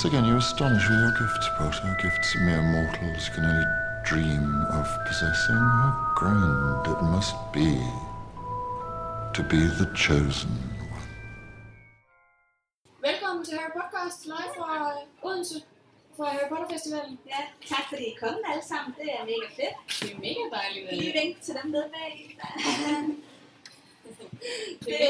Once again, you astonish with your gifts, Potter. Gifts mere mortals can only dream of possessing. How grand it must be to be the chosen one. Velkommen til Harry Podcast live fra Odense, fra Harry Potter Festivalen. Ja, tak fordi I kom alle sammen. Det er mega fedt. Det er mega dejligt. Lige vink til dem nede bag. det,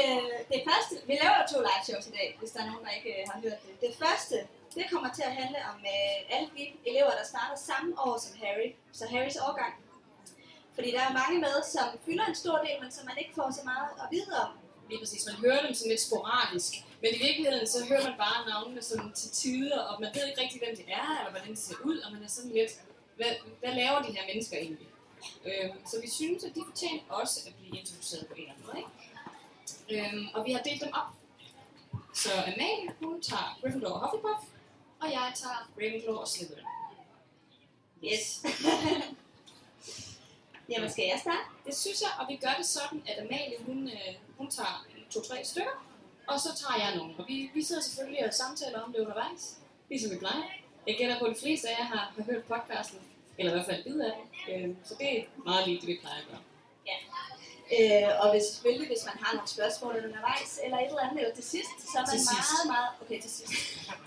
det første, vi laver to live shows i dag, hvis der er nogen, der ikke øh, har hørt det. Det første, det kommer til at handle om øh, alle de elever, der starter samme år som Harry. Så Harrys årgang. Fordi der er mange med, som fylder en stor del, men som man ikke får så meget at vide om. Lige præcis, man hører dem sådan lidt sporadisk. Men i virkeligheden, så hører man bare navnene sådan til tider, og man ved ikke rigtig, hvem de er, eller hvordan de ser ud, og man er sådan lidt, hvad, hvad laver de her mennesker egentlig? Øhm, så vi synes, at de fortjener også at blive introduceret på en eller anden måde, ikke? Øhm, og vi har delt dem op. Så Amalie, hun tager Gryffindor og Hufflepuff, og jeg tager Ravenclaw og Slytherin. Yes. Jamen, skal jeg starte? Det synes jeg, og vi gør det sådan, at Amalie, hun, øh, hun tager to-tre stykker, og så tager jeg nogle. Og vi, vi sidder selvfølgelig og samtaler om det undervejs, ligesom vi plejer. Jeg gætter på, at de fleste af jer har, har hørt podcasten, eller i hvert fald bid af det. Øh, så det er meget lige det, vi plejer at gøre. Øh, og hvis, selvfølgelig, hvis man har nogle spørgsmål undervejs, eller et eller andet, eller til sidst, så er man Til sidst. meget, meget... Okay, til sidst.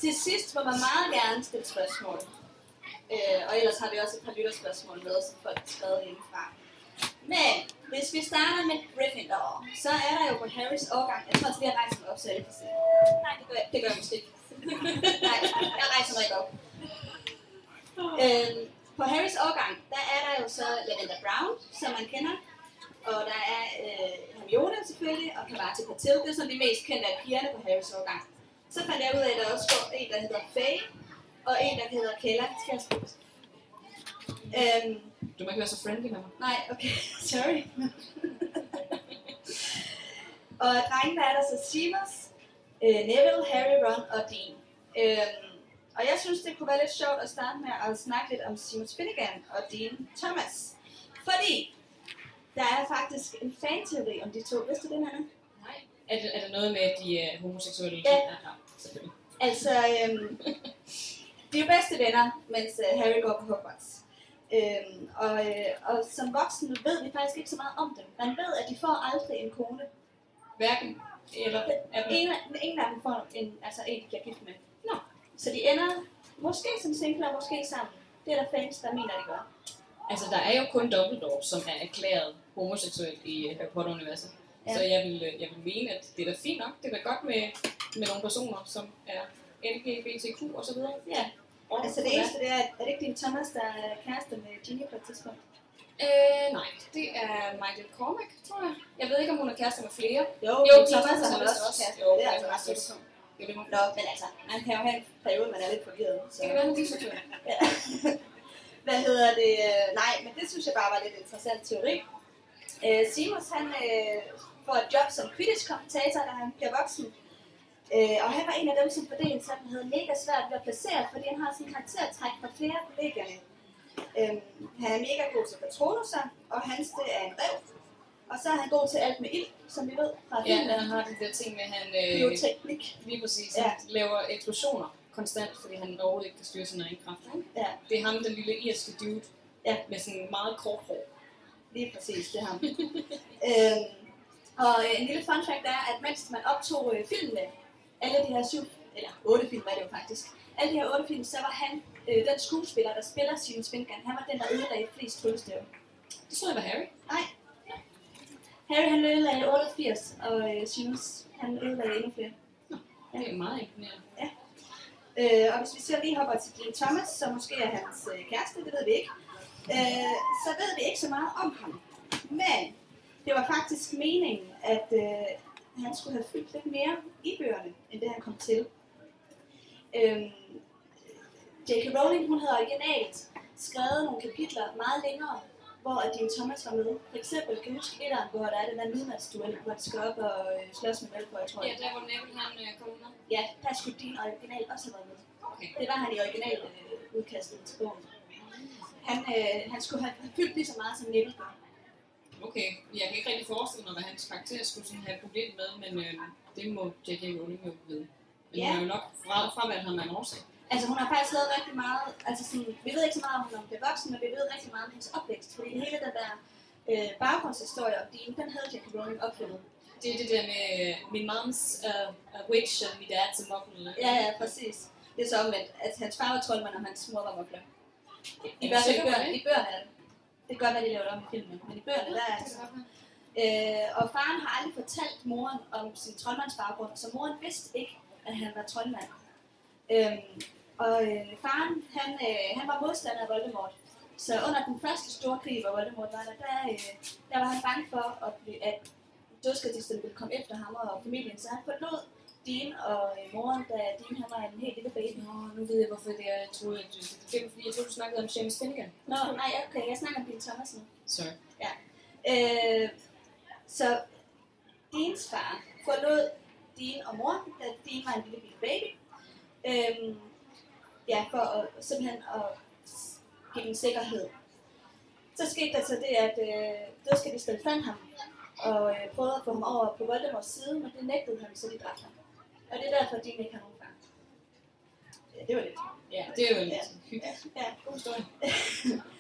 til sidst må man meget gerne stille spørgsmål. Øh, og ellers har vi også et par lytterspørgsmål med, som folk har skrevet indefra. Men hvis vi starter med Gryffindor, så er der jo på Harrys årgang... Jeg tror, at vi har rejst mig op, så alle kan se. Nej, det gør jeg, det gør jeg måske ikke. Nej, jeg rejser mig ikke op. Øhm, på Harrys årgang, der er der jo så Lavender Brown, som man kender. Og der er øh, Hermione selvfølgelig, og Cavati Patil. Det er sådan de mest kendte af pigerne på Harrys årgang. Så fandt jeg ud af, at der også går en, der hedder Faye, og en, der hedder Kella. Skal jeg skrive? Øhm, Du må ikke være så friendly med mig. nej, okay, sorry. og drengene er der så Seamus, øh, Neville, Harry, Ron og Dean. Øhm, og jeg synes, det kunne være lidt sjovt at starte med at snakke lidt om Seamus Finnegan og Dean Thomas. Fordi der er faktisk en fanteori om de to. Vidste du det, Hanna? Nej. Er det, er det noget med, at de er homoseksuelle? Ja. ja selvfølgelig. Altså, øhm, de er bedste venner, mens øh, Harry går på Hogwarts. Øhm, og, øh, og som voksen ved vi faktisk ikke så meget om dem. Man ved, at de får aldrig en kone. Hverken eller er den, En, af- ingen af dem får en, altså en, de bliver gift med. Nå. Så de ender måske som singler, måske sammen. Det er der fans, der mener, de gør. Altså, der er jo kun Dumbledore, som er erklæret homoseksuel i Harry Potter-universet. Ja. Så jeg vil, øh, jeg vil mene, at det er da fint nok. Det er da godt med, med nogle personer, som er LGBTQ og så videre. Ja. Og Altså det eneste, det er, er det ikke din Thomas, der er kæreste med Ginny på et tidspunkt? Øh, nej, det er Michael Cormack, tror jeg. Jeg ved ikke, om hun er kæreste med flere. Jo, Jo, Thomas Thomas er er vist også også. kæreste. Jo, Det er altså ret sjovt. Det er Nå, men altså, man kan jo have en periode, man er lidt forvirret. Så. Det kan være, hun er. Hvad hedder det? Øh, Nej, men det synes jeg bare var lidt interessant teori. Øh, Simus, han øh, får et job som Quidditch-kommentator, da han bliver voksen. Øh, og han var en af dem, som fordelingen sådan havde mega svært ved at placere, fordi han har sådan en karaktertræk fra flere kollegerne. Øh, han er mega god til patronuser, og hans det er en rev. Og så er han god til alt med ild, som vi ved fra Ja, filmen. han har de der ting med, at han øh, Bioteknik. lige præcis Ja. laver eksplosioner konstant, fordi han overhovedet ikke kan styre sin egen kraft. Ja, Det er ham, den lille irske dude, Ja. med sådan meget kort hår. Lige præcis, det er ham. øhm, og øh, en lille fun fact er, at mens man optog øh, filmene, alle de her syv, eller otte film er det jo faktisk, alle de her otte film, så var han øh, den skuespiller, der spiller Steven Spingan. Han var den, der ødelagde flest tryllestave. Det tror jeg var Harry. Nej. Harry han ødelagde 88, og øh, Seamus han ødelagde endnu flere. Det er meget imponerende. Øh, og hvis vi så lige hopper til Dean Thomas, som måske er hans øh, kæreste, det ved vi ikke, øh, så ved vi ikke så meget om ham. Men det var faktisk meningen, at øh, han skulle have fyldt lidt mere i bøgerne, end det han kom til. Øh, J.K. Rowling, hun havde originalt skrevet nogle kapitler meget længere, hvor at Dean Thomas var med. For eksempel, kan du huske etteren, hvor der er den der midnatsduel, hvor de skal op og øh, slås med Malfoy, tror jeg. Ja, der hvor Neville han øh, kom med. Ja, der skulle din original også have været med. Okay. Det var han i original øh, udkastet til bogen. Han, øh, han skulle have fyldt lige så meget som Neville gør. Okay, jeg kan ikke rigtig forestille mig, hvad hans karakter skulle sådan have problem med, men øh, det må J.K. Rowling jo vide. Men Ja. hun har jo nok fra, fravalgt ham af en årsag. Altså hun har faktisk lavet rigtig meget, altså sådan, vi ved ikke så meget om hun blev voksen, men vi ved rigtig meget om hendes opvækst, fordi hele den der øh, baggrundshistorie om din, den havde J.K. Rowling opfundet. Det er det der med øh, min moms uh, uh, witch og min dad's muggle. Ja, ja, præcis. Det er så omvendt, at hans far var troldmand, og hans mor var mugler. I Er hvert fald i bøgerne, det? i bøgerne er det. Det kan godt være, de laver det om i filmen, men i bøgerne, der er det. Øh, og faren har aldrig fortalt moren om sin troldmandsbaggrund, så moren vidste ikke, at han var troldmand. Øhm, og øh, faren, han, øh, han var modstander af Voldemort. Så under den første store krig, hvor Voldemort var der, der, øh, der var han bange for, at, at dødskatisterne ville komme efter ham og familien. Så han forlod Dean og øh, moren, da Dean han var en helt lille baby. Nå, nu ved jeg, hvorfor det er, jeg troede, at du, det er fordi, jeg troede, du snakkede om James Finnegan. Nå, nej, okay, jeg snakker om Dean Thomas nu. Sorry. Øh, så Deans far forlod Dean og mor, da Dean var en lille bitte baby. Øhm, ja, for at, simpelthen at give dem sikkerhed. Så skete der så det, at øh, dødskatisterne fandt ham og øh, prøvede at få ham over på Voldemorts side, men det nægtede han, så de dræbte ham. Og det er derfor, Dean ikke har nogen far. Ja, det var lidt. Ja, det er jo lidt Ja. hyggeligt. Ja. God historie.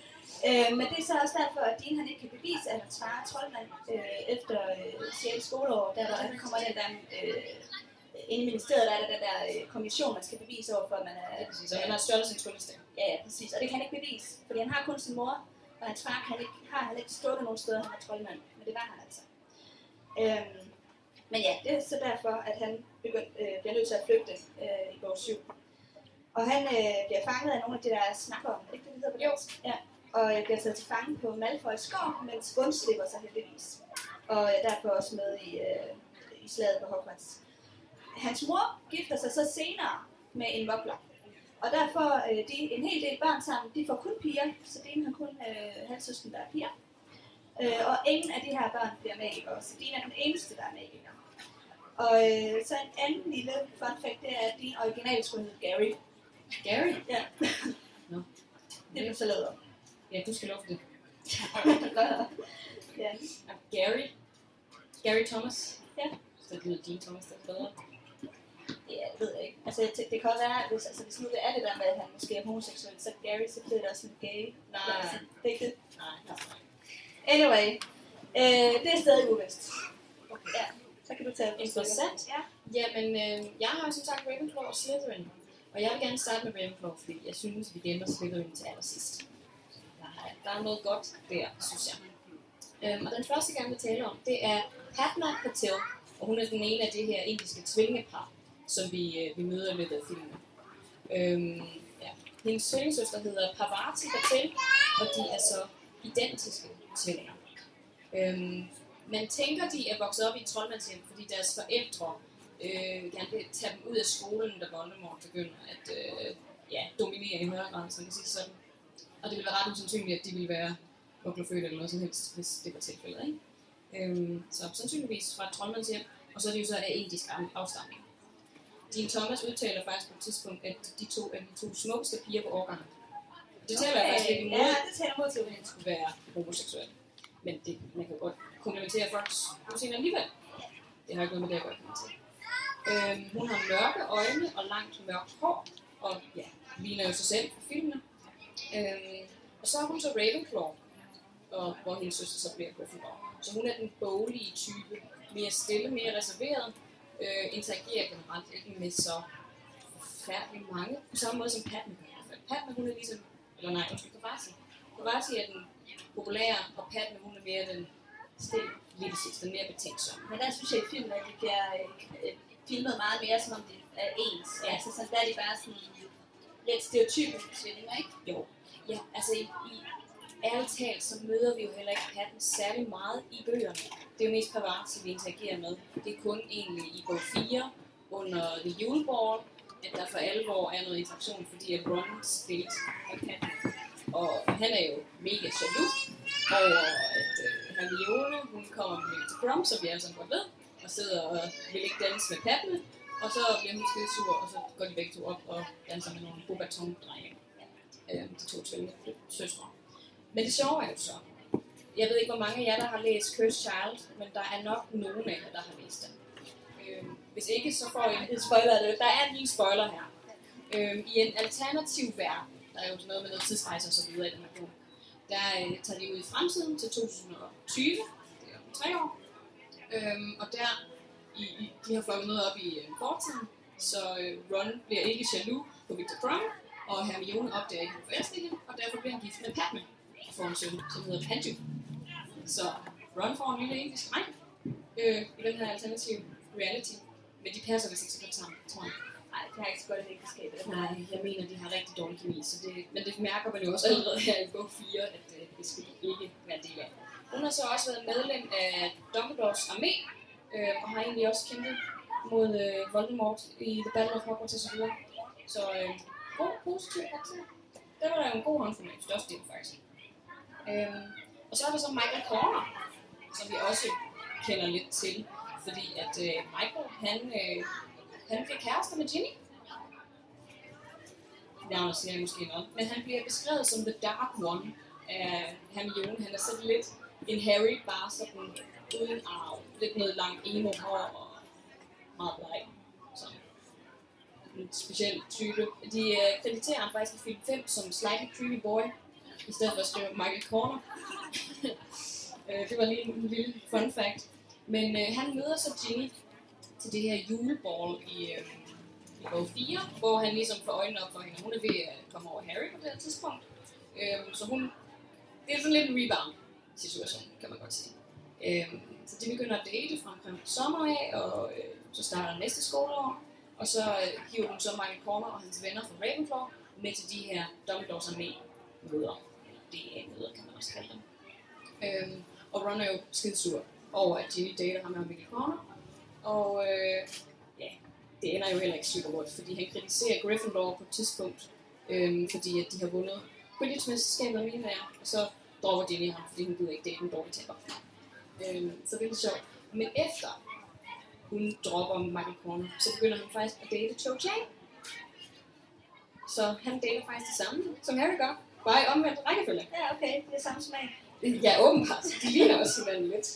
Øh, men det er så også derfor, at Dean han ikke kan bevise, at hans far er troldmand øh, efter øh, 6. skoleår, der, der, kommer den der, øh, inde i ministeriet, der er der den der øh, kommission, man skal bevise over for, at man er... Ja, præcis. Og han har stjålet sin tryllestav. Ja, ja, præcis. Og det kan han ikke bevise, fordi han har kun sin mor, og hans far kan ikke, har han ikke stået nogen steder, han er troldmand. Men det var han altså. Øhm, men ja, det er så derfor, at han begynd, øh, bliver nødt til at flygte øh, i bog 7. Og han øh, bliver fanget af nogle af de der er det ikke det, det hedder på dansk? Ja. Og øh, bliver taget til fange på Malfoys gård, mens Bund slipper sig heldigvis. Og er derfor også med i, øh, i slaget på Hogwarts. Hans mor gifter sig så senere med en vokler. Og der får øh, de en hel del børn sammen. De får kun piger, så Dean har kun øh, halvsøsken, der er piger. Øh, og ingen af de her børn bliver magikere, så Dean er den eneste, der er magiker. Og øh, så en anden lille fun fact, det er, at Dean originalt skulle hedde Gary. Gary? Ja. Nå. Det blev så lavet om. Ja, du skal love det. ja. Og Gary? Gary Thomas? Ja. Så det lyder Dean Thomas, det er bedre. Ja, det ved jeg ikke. Altså, tænker, det kan godt være, hvis, altså, hvis nu det er det der med, at han måske er homoseksuel, så Gary, så bliver det også en gay. Nej. Altså, det er ikke det. Nej, Anyway, øh, det er stadig uvist. Okay. Ja, så kan du tage Interessant. Ja. Jamen, øh, jeg har jo som sagt Ravenclaw og Slytherin. Og jeg vil gerne starte med Ravenclaw, fordi jeg synes, vi gemmer Slytherin til allersidst. Der er, der er noget godt der, synes jeg. Øhm, og den første, jeg gerne vil tale om, det er Padma Patel. Og hun er den ene af det her indiske tvillingepar, som vi, øh, vi møder i løbet af filmen. Øhm, ja. Hendes tvillingesøster hedder Parvati Patel, og de er så identiske tvillinger. Øhm, man tænker, de er vokset op i et troldmandshjem, fordi deres forældre øh, gerne vil tage dem ud af skolen, da Voldemort begynder at øh, ja, dominere i højere grad, så man kan sige sådan. Og det ville være ret usandsynligt, at de ville være voklerfødt eller noget som helst, hvis det var tilfældet. Ikke? Øhm, så sandsynligvis fra et troldmandshjem, og så er de jo så af indisk af- afstamning. Dean Thomas udtaler faktisk på et tidspunkt, at de to er de to smukkeste piger på årgangen. Det taler okay. faktisk lidt imod, Ja, det taler mod til at han skulle være homoseksuel. Men det, man kan godt komplementere folks udseende alligevel. Det har ikke noget med det at gøre, kan man sige. Øhm, hun har mørke øjne og langt mørkt hår, og ja, ligner jo sig selv på filmene. Øhm, og så er hun så Ravenclaw, og hvor hendes søster så bliver Gryffindor. Så hun er den boglige type, mere stille, mere reserveret, øh, interagerer generelt ikke med så forfærdelig mange, på samme måde som Padme gør. Padme, hun er ligesom, eller nej, undskyld, Kavasi. Kavasi er den populære, og Padme, hun er mere den stille, lille sidste, den mere betænksomme. Men der synes jeg i filmen, at de bliver øh, filmet meget mere, som om det er ens. Ja. Altså, sådan, der er de bare sådan lidt stereotypiske tvillinger, ikke? Jo. Ja, altså i, i ærligt talt, så møder vi jo heller ikke Patton særlig meget i bøgerne. Det er jo mest Pavati, vi interagerer med. Det er kun egentlig i bog 4, under The Juleball, at der for alvor er noget interaktion, fordi at Ron spillet af Patton. Og han er jo mega jaloux over, at øh, Hermione, hun kommer med til prom, som vi alle sammen godt ved, og sidder og vil ikke danse med Padme, og så bliver hun skide sur, og så går de begge to op og danser med nogle Bobaton-drenge. Øh, de to tvillinge søstre. Men det sjove er jo så, jeg ved ikke, hvor mange af jer, der har læst Cursed Child, men der er nok nogen af jer, der har læst den. Øh, hvis ikke, så får I en lille spoiler. Der er en lille spoiler her. Øhm, I en alternativ verden, der er jo noget med noget tidsrejse og så videre i den her bog, der øh, tager de ud i fremtiden til 2020, det er om tre år, øhm, og der i, i, de har flokket noget op i øh, fortiden, så øh, Ron bliver ikke jaloux på Victor Crumb, og Hermione opdager ikke, at han forelsker hende, og derfor bliver han gift med Padme og får en søn, som hedder Padme. Så Ron får en lille indisk dreng øh, i den her alternative reality, men de passer vist ikke så godt sammen, tror jeg. Nej, det har ikke så godt et ægteskab. Nej, jeg mener, de har rigtig dårlig kemi, så det, men det mærker man jo også allerede her i bog 4, at øh, det skal de ikke være del af. Hun har så også været medlem af Dumbledores armé, øh, og har egentlig også kæmpet mod øh, Voldemort i The Battle of Hogwarts og så øh, god, positiv karakter. Der var der jo en god hånd for mig, største del faktisk. Øh, og så er der så Michael Corner, som vi også kender lidt til, fordi at øh, Michael, han, øh, han fik kærester med Ginny. Navnet siger jeg måske noget. Men han bliver beskrevet som The Dark One øh, af Hermione. Han er sådan lidt en Harry, bare sådan uden arv. Lidt noget langt emo hår og meget bleg. Sådan en speciel type. De øh, krediterer ham faktisk i film 5 som Slightly Creepy Boy, i stedet for at skrive Michael Corner. øh, det var lige en lille fun fact. Men øh, han møder så Ginny til det her juleball i, øh, i bog 4, hvor han ligesom får øjnene op for hende. Hun er ved at øh, komme over Harry på det her tidspunkt. Øh, så hun, det er sådan lidt en rebound-situation, kan man godt sige. Øh, så de begynder at date fra omkring sommer af, og øh, så starter næste skoleår. Og så øh, hiver hun så Michael Corner og hans venner fra Ravenclaw med til de her Dumbledores armé møder. DA-møder, kan man også kalde dem. Øh, og Ron er jo skidesur over, at Ginny dater ham med Michael Corner. Og øh, ja, det ender jo heller ikke super godt, fordi han kritiserer Gryffindor på et tidspunkt, øhm, fordi at de har vundet Quidditch-mesterskabet af mine og så dropper Ginny ham, fordi hun gider ikke date en dårlig taber. Øhm, så det er lidt sjovt. Men efter hun dropper Michael Corner, så begynder han faktisk at date Cho Chang. Så han dater faktisk det samme, som Harry gør. Bare i omvendt rækkefølge. Ja, okay. Det er samme smag. Ja, åbenbart. De ligner også hinanden lidt.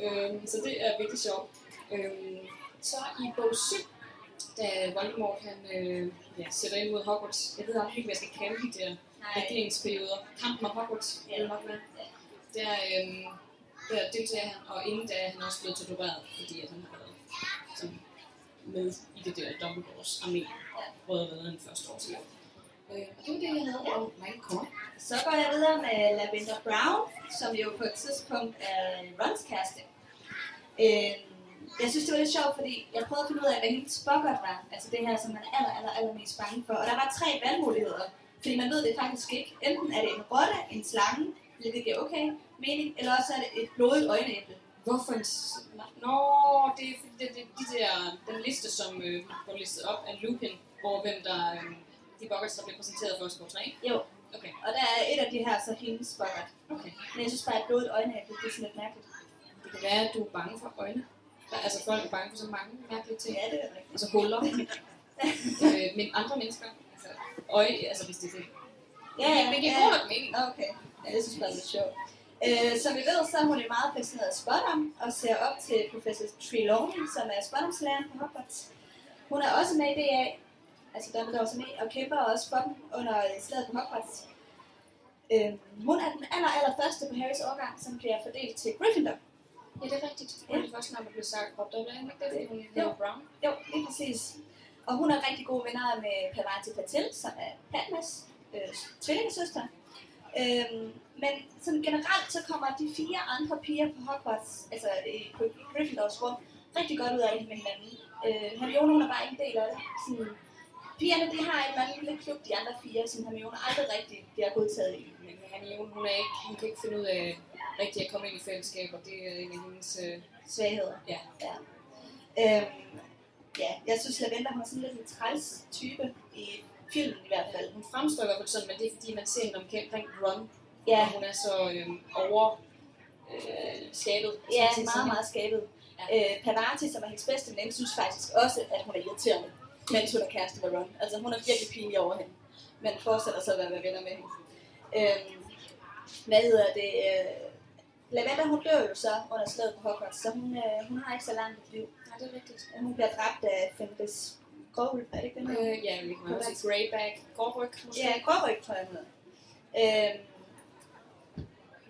Øhm, så det er virkelig sjovt. Øhm, så i bog 7, da Voldemort han, øh, ja, sætter ind mod Hogwarts. Jeg ved ikke, hvad jeg skal kalde de der regeringsperioder. Kampen om Hogwarts, Ja. nok være. Der, øhm, der deltager han, og inden da er han også blevet tortureret, fordi at han har været sådan, med i det der Dumbledores armé, hvor har været en første år til. Øh, og det var det, jeg havde om. Så går jeg videre med Lavender Brown, som jo på et tidspunkt er Rons kæreste. Øh, jeg synes, det var lidt sjovt, fordi jeg prøvede at finde ud af, hvad hendes bokkert var. Altså det her, som man er aller, aller, aller mest bange for. Og der var tre valgmuligheder. Fordi man ved det faktisk ikke. Enten er det en rotte, en slange, hvilket giver okay mening, eller også er det et blodigt øjenæble. Hvorfor en... Nå, det er fordi, det, det, de der, den liste, som øh, går listet op af Lupin, hvor hvem der... Øh, de buckets, der bliver præsenteret for os på 3. Jo, Okay, og der er et af de her, så hendes bokkert. okay. Men jeg synes bare, at et blodigt øjenæble, det er sådan lidt mærkeligt. Det kan være, at du er bange for øjne. Der, altså folk er bange for så mange mærkelige ting. Ja, det er rigtigt. Altså huller. øh, men andre mennesker, altså øje, altså hvis det er det. Ja, ja, det giver ja. god mening. Okay, ja, det synes jeg er lidt sjovt. Øh, som vi ved, så er hun meget fascineret af Spotum, og ser op til professor Trelawney, som er Spotumslæreren på Hogwarts. Hun er også med i DA, altså Dumbledore med, og kæmper også for dem under slaget på Hogwarts. Øh, hun er den aller, aller første på Harrys årgang, som bliver fordelt til Gryffindor. Ja, det er rigtigt. Det er det første navn, der blev sagt. Op, er det ikke det? Fordi hun hedder Brown. Jo, lige præcis. Og hun er rigtig gode venner med Parvati Patel, som er Padmas øh, tvillingesøster. Øhm, men sådan generelt så kommer de fire andre piger på Hogwarts, altså i, Gryffindors rum, rigtig godt ud af det med hinanden. Øh, Hermione hun er bare ikke en del af det. Sådan, pigerne de har en eller anden lille klub, de andre fire, som Hermione aldrig rigtig bliver godtaget i. Men Hermione, hun, er ikke, hun kan ikke finde ud af rigtig at komme ind i fællesskaber. Det er en af hendes... Øh, Svagheder. ja. ja. Øhm, ja, jeg synes Lavender er sådan lidt en træls type i filmen i hvert fald. Hun fremstår i hvert fald sådan, men det er fordi, man ser hende omkring Ron. Ja, Og hun er så øh, over øh, skabet. Ja, sige meget, meget skabet. Ja. Øh, Pavati, som er hendes bedste veninde, synes faktisk også, at hun er irriterende, mens hun er kæreste med Ron. Altså, hun er virkelig pinlig over hende, men fortsætter så at være venner med hende. Øh, hvad hedder det? Øh, Lavender, hun dør jo så under slaget på Hogwarts, så hun, øh, hun har ikke så langt et liv. Nej, det er rigtigt. Hun bliver dræbt af Fenris Gråhul, er det ikke den her? Øh, ja, vi kan også sige greyback, gråryg måske. Ja, gråryg, tror jeg, hun hedder. Øhm,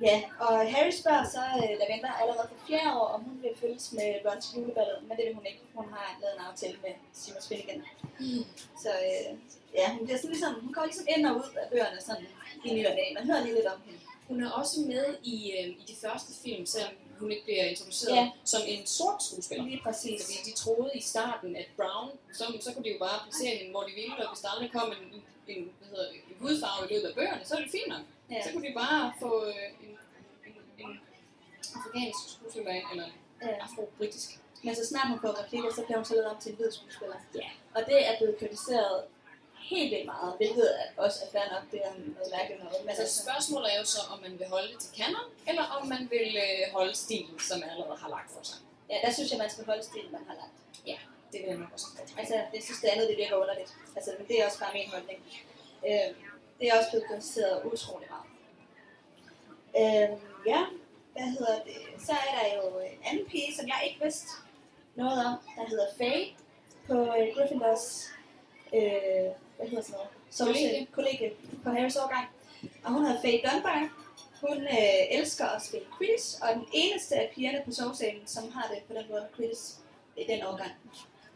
ja, og Harry spørger så øh, Lavender allerede for fjerde år, om hun vil følges med Ron til juleballet, men det vil hun ikke. Hun har lavet en aftale med Simon Finnegan. Mm. Så øh, ja, hun, bliver sådan ligesom, hun kommer ligesom ind og ud af bøgerne sådan i ny og næ. Man hører lige lidt om hende. Hun er også med i, øh, i de første film, selvom hun ikke bliver introduceret Ja. som en sort skuespiller. Lige præcis. Fordi de troede i starten, at Brown, så, så kunne de jo bare placere hende, hvor de ville, og hvis der aldrig kom en, en, hvad hedder en hudfarve i løbet af bøgerne, så er det fint nok. Ja. Så kunne de bare få øh, en, en, en afrikansk skuespiller ind, eller Ja. afro-britisk. Men så snart hun får replikker, så bliver hun så lavet om til en hvid skuespiller. Ja. Og det er blevet kritiseret helt vildt meget, hvilket også er fair nok, det er noget mærkeligt noget. Men Altså altså, spørgsmålet er jo så, om man vil holde det til kanon, eller om man vil øh, holde stilen, som man allerede har lagt for sig. ja, der synes jeg, man skal holde stilen, man har lagt. Det vil jeg nok også have Altså, jeg synes, det andet det virker underligt. Altså, men det er også bare min holdning. Øh, det er også blevet kritiseret utrolig meget. Øh, ja, hvad hedder det? Så er der jo en anden pige, som jeg ikke vidste noget om, der hedder Faye på Gryffindors, øh, hvad hedder sådan noget? Kollegie. kollegie på Harrys årgang. Og hun hedder Faye Dunbar. Hun øh, elsker at spille quidditch, og den eneste af pigerne på sovsalen, som har det på den måde quidditch i den årgang.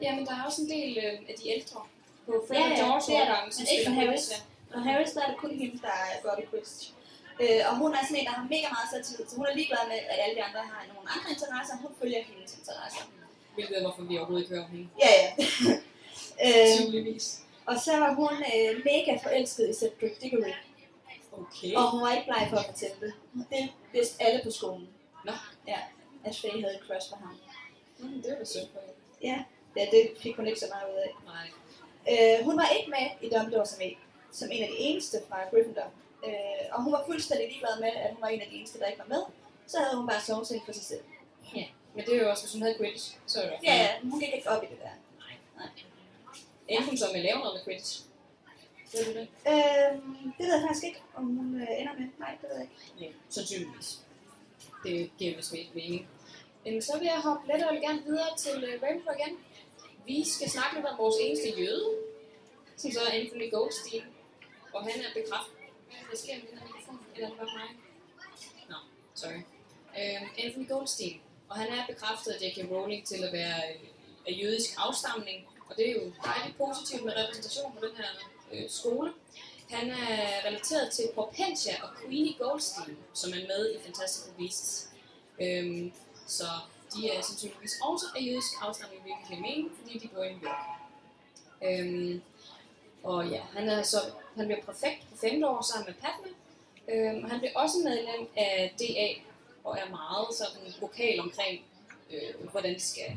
Ja, men der er også en del øh, af de ældre på Fred Ja, og ja, George der. årgangen, som spiller. Quidditch, ja. Og Harris, der er det kun hende, der går op i quidditch. Øh, og hun er sådan en, der har mega meget selvtillid, så hun er ligeglad med, at alle de andre har nogle andre interesser. Hun følger hendes interesser. Hvilket er, hvorfor vi overhovedet ikke hører om hende. Ja, ja. øh, Tydeligvis. Og så var hun øh, mega forelsket i Cedric Diggory, Okay. og hun var ikke bleg for at fortælle det. Det vidste alle på skolen. Nå. Ja, at Faye havde et crush på ham. Mm, det var synd for hende. Ja, ja, det fik hun ikke så meget ud af. Nej. Øh, hun var ikke med i Dumbledore som, en, som en af de eneste fra Gryffindor. Øh, og hun var fuldstændig ligeglad med, at hun var en af de eneste, der ikke var med. Så havde hun bare sovet for sig selv. Men det er jo også, hvis hun havde Quidditch, så er det Ja, ja, hun gik ikke op i det der. Endte hun at lave noget med Quidditch? Ved du det? Øhm, det ved jeg faktisk ikke, om hun øh, ender med. Nej, det ved jeg ikke. Ja, sandsynligvis. Det giver vist ikke mening. Jamen, så vil jeg hoppe let og gerne videre til uh, Ravenclaw igen. Vi skal snakke lidt om vores eneste jøde, som så er Anthony Goldstein. Og han er bekræftet. Hvad sker med den her mikrofon? Eller er det bare mig? Nå, sorry. Uh, Anthony Goldstein. Og han er bekræftet af J.K. Rowling til at være øh, af jødisk afstamning. Og det er jo dejligt positivt med repræsentation på den her øh, skole. Han er relateret til Propentia og Queenie Goldstein, som er med i Fantastic Beasts. Øhm, så de er sandsynligvis også af jødisk afstamning, hvilket giver mening, fordi de bor i New York. Øhm, og ja, han er så han bliver præfekt på femte år sammen med Padme. Øhm, og han bliver også medlem af DA og er meget sådan vokal omkring, øh, hvordan det skal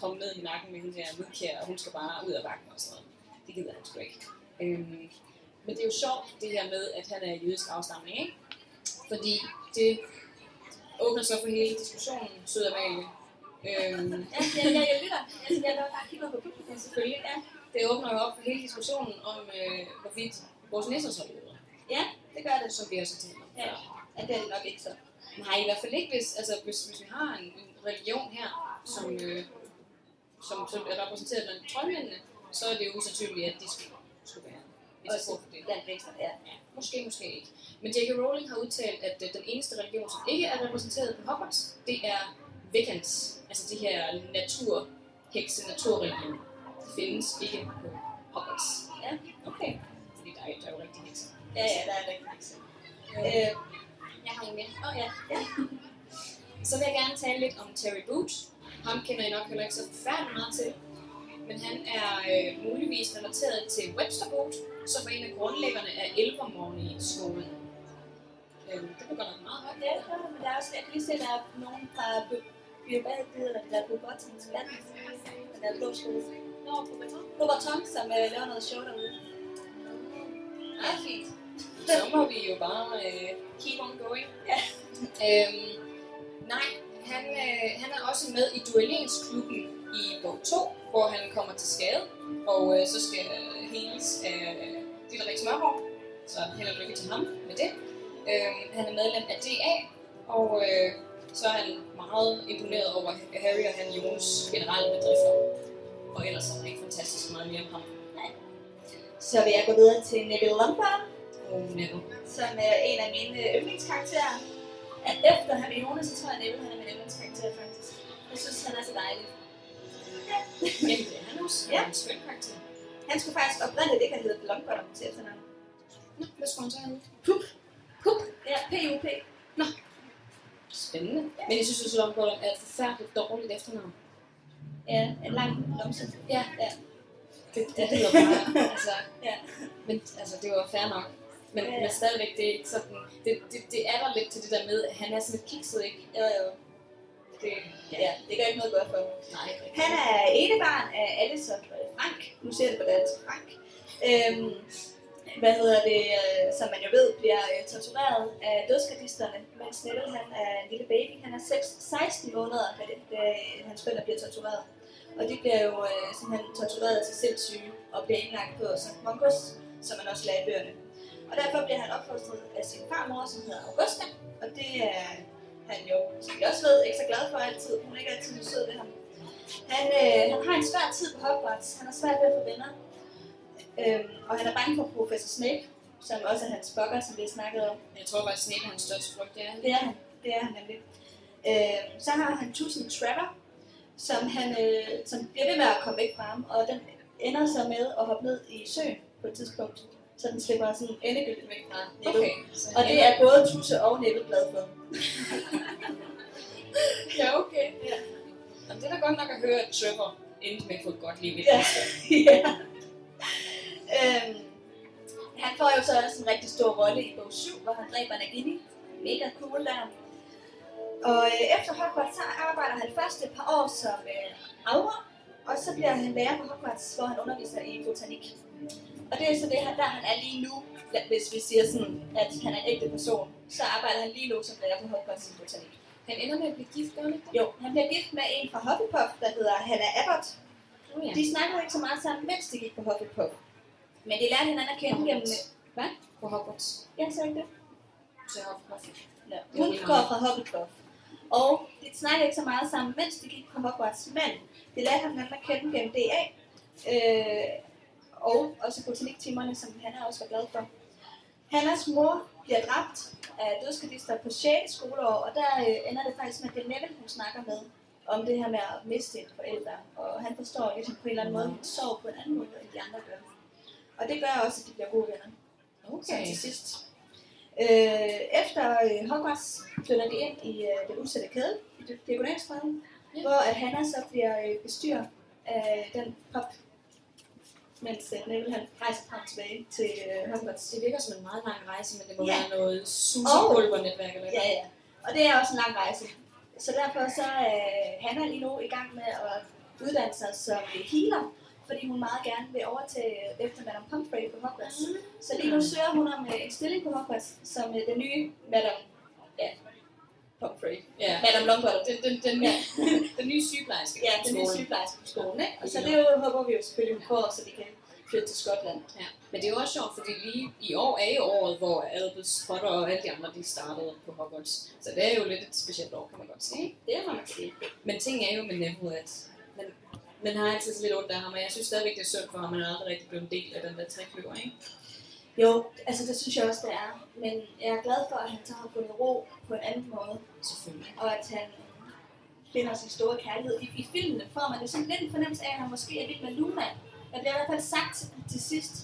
komme ned i nakken med hende her Mudkjær, og hun skal bare ud af vagten og sådan noget. Det gider han sgu ikke. Øhm, men det er jo sjovt, det her med, at han er jødisk afstamning, ikke? Fordi det åbner så for hele diskussionen, Sød Amalie. Øhm, Ja, ja, ja, jeg lytter. Jeg, jeg laver bare kigget på publikum. selvfølgelig. Ja. Det åbner jo op for hele diskussionen om, øh, hvorvidt vores nisser så jøder. ja, det gør det. Som vi også om Ja. Ja, det er det nok ikke så. Nej, i hvert fald ikke, hvis, altså, hvis, hvis vi har en, en religion her, som, øh, som, som er repræsenteret blandt troldmændene, så er det jo usandsynligt, at de skulle, skulle være Også også for det. blandt vækster, ja. Ja, måske, måske ikke. Men J.K. Rowling har udtalt, at øh, den eneste religion, som ikke er repræsenteret på Hogwarts, det er Wiccans. Altså de her naturhekse, naturreligion. De findes ikke på Hogwarts. Ja, okay. Fordi der er, der er jo rigtig hekser. Ja, ja, der er rigtig vækster. Øh, Øh, jeg har en mere. åh ja. ja. Så vil jeg gerne tale lidt om Terry Boot. Ham kender I nok heller ikke så forfærdeligt meget til. Men han er øh, muligvis relateret til Webster Boot, som er en af grundlæggerne af Elvermorny-skolen. Øh, det var godt nok meget højt. Ja, men der er også, jeg kan lige se, at der er nogen fra Bio- Bio- hvad hedder det, der er Bobottons land, den der blå skole. Nå, på beton. Boboton, som øh, laver noget show derude. Ja, fint. Så må vi jo bare øh, keep on going. Ja. Øhm, nej, han, øh, han er også med i duelleringsklubben i bog 2, hvor han kommer til skade, og øh, så skal heles af øh, Dillerik Smørhår. Så held og lykke til ham med det. Øhm, han er medlem af DA, og øh, så er han meget imponeret over Harry og han Jones generelle bedrifter. Og ellers er der ikke fantastisk meget mere om ham. Så vil jeg gå videre til Neville Longbottom, Oh, Neville. som er en af mine yndlingskarakterer. At efter Hermione, så tror jeg, Neville han er min yndlingskarakter faktisk. Jeg synes, han er så dejlig. Jamen, det er han også. Han Ja. er en skøn karakter. Han skulle faktisk oprindeligt ikke have heddet Longbottom til efternavn. Nå, hvad skulle han så have? Pup. Pup. Ja, P-U-P. Spændende. Men jeg synes også, at Longbottom er et forfærdeligt dårligt efternavn. Ja, en lang lomse. Ja. ja. Det, det lyder bare, altså, Ja. men altså, det var fair nok. Men, Ja, ja. men stadigvæk, det er ikke sådan, det, det, det er der lidt til det der med, at han er sådan lidt kikset, ikke? Jo, jo. Det, Ja, det gør ikke noget godt for ham. nej. Han er enebarn af Alice og Frank. Nu ser det på dansk. Frank. Øhm, hvad hedder det, øh, som man jo ved, bliver øh, tortureret af dødskadisterne, mens Neville han er en lille baby. Han er 6, 16 måneder, da, det, da hans forældre bliver tortureret. Og de bliver jo øh, simpelthen tortureret til sindssyge og bliver indlagt på St. Mungus, som man også lagde i bøgerne. Og derfor bliver han opfostret af sin farmor, som hedder Augusta. Og det er han jo, som vi også ved, ikke så glad for altid. Hun er ikke altid så sød ved ham. Han, øh, han har en svær tid på Hogwarts. Han er svært ved at få venner. Øhm, og han er bange for professor Snape, som også er hans spokker, som vi har snakket om. Jeg tror faktisk, Snape er hans største frygt, ja. Det er han. Det er han nemlig. Øh, så har han tusind Trevor, som, han, øh, som bliver ved med at komme væk fra ham, og den ender så med at hoppe ned i søen på et tidspunkt, så den slipper sådan endegyldigt væk fra Neville. Okay. Og det er både Tusse og Neville glad for. Ja, okay. Ja. Jamen, det er da godt nok at høre, at Trevor endte med at få et godt liv i Ja. ja. Øhm, han får jo så også en rigtig stor rolle i bog 7, hvor han dræber Nagini. Mega cool der. Og øh, efter Hogwarts, så arbejder han først et par år som øh, aura, og så bliver han lærer på Hogwarts, hvor han underviser i botanik. Og det er så det, han, der han er lige nu, hvis vi siger sådan, at han er en ægte person, så arbejder han lige nu som lærer på Hogwarts botanik. Han ender med at blive gift, gør han? Jo, han bliver gift med en fra Hufflepuff, der hedder Hannah Abbott, Oh, ja. De snakkede ikke så meget sammen, mens de gik på Hufflepuff. Men de lærte hinanden at kende gennem... Hvad? På Hogwarts. Ja, så ikke det? Så haft Ja. Hun går fra Hufflepuff. Og de snakkede ikke så meget sammen, mens de gik på Hogwarts, men de lærte hinanden at kende gennem DA. Øh, og også botaniktimerne, som han også var glad for. Hannas mor bliver dræbt af dødskadister på 6. skoleår, og der øh, ender det faktisk med, at det er Neville, hun snakker med om det her med at miste en forælder. Og han forstår ligesom på en eller anden måde, han sover på en anden måde, end de andre gør. Og det gør også, at de bliver gode venner. Så Okay. til sidst. Øh, efter øh, Hogwarts flytter de ind i øh, den udsatte kæde, i Diagonalstræden, Ja. hvor at Hannah så bliver øh, bestyrer af den pop, mens øh, Neville han rejser frem tilbage til øh, Hogwarts. Det virker som en meget lang rejse, men det må Ja. være noget susepulvernetværk eller Ja, ja. Og det er også en lang rejse. Så derfor så er Hannah lige nu i gang med at uddanne sig som healer, fordi hun meget gerne vil overtage efter Madame Pomfrey på Hogwarts. Så lige nu søger hun om øh, en stilling på Hogwarts som øh, den nye Madame ja, Pomfrey. Ja. Madame Longbottom. Den, den, den, Ja. den nye sygeplejerske. Ja, på den nye sygeplejerske på skolen. Ikke? Og så det jo, håber vi jo selvfølgelig, hun får, så vi kan flytte til Skotland. Ja. Men det er jo også sjovt, fordi lige i år er jo året, hvor Albus Potter og alle de andre, de startede på Hogwarts. Så det er jo lidt et specielt år, kan man godt sige. Det må man sige. Men ting er jo med Neville, at man, man har altid lidt ondt af ham, og jeg synes stadigvæk, det er synd for ham, at han aldrig rigtig blev en del af den der trekløver, ikke? Jo, altså det synes jeg også, det er. Men jeg er glad for, at han så har fundet ro på en anden måde. Selvfølgelig. og at han finder sin store kærlighed. I, i filmene får man jo sådan lidt en fornemmelse af, at han måske er vild med Luna. Der bliver i hvert fald sagt til sidst,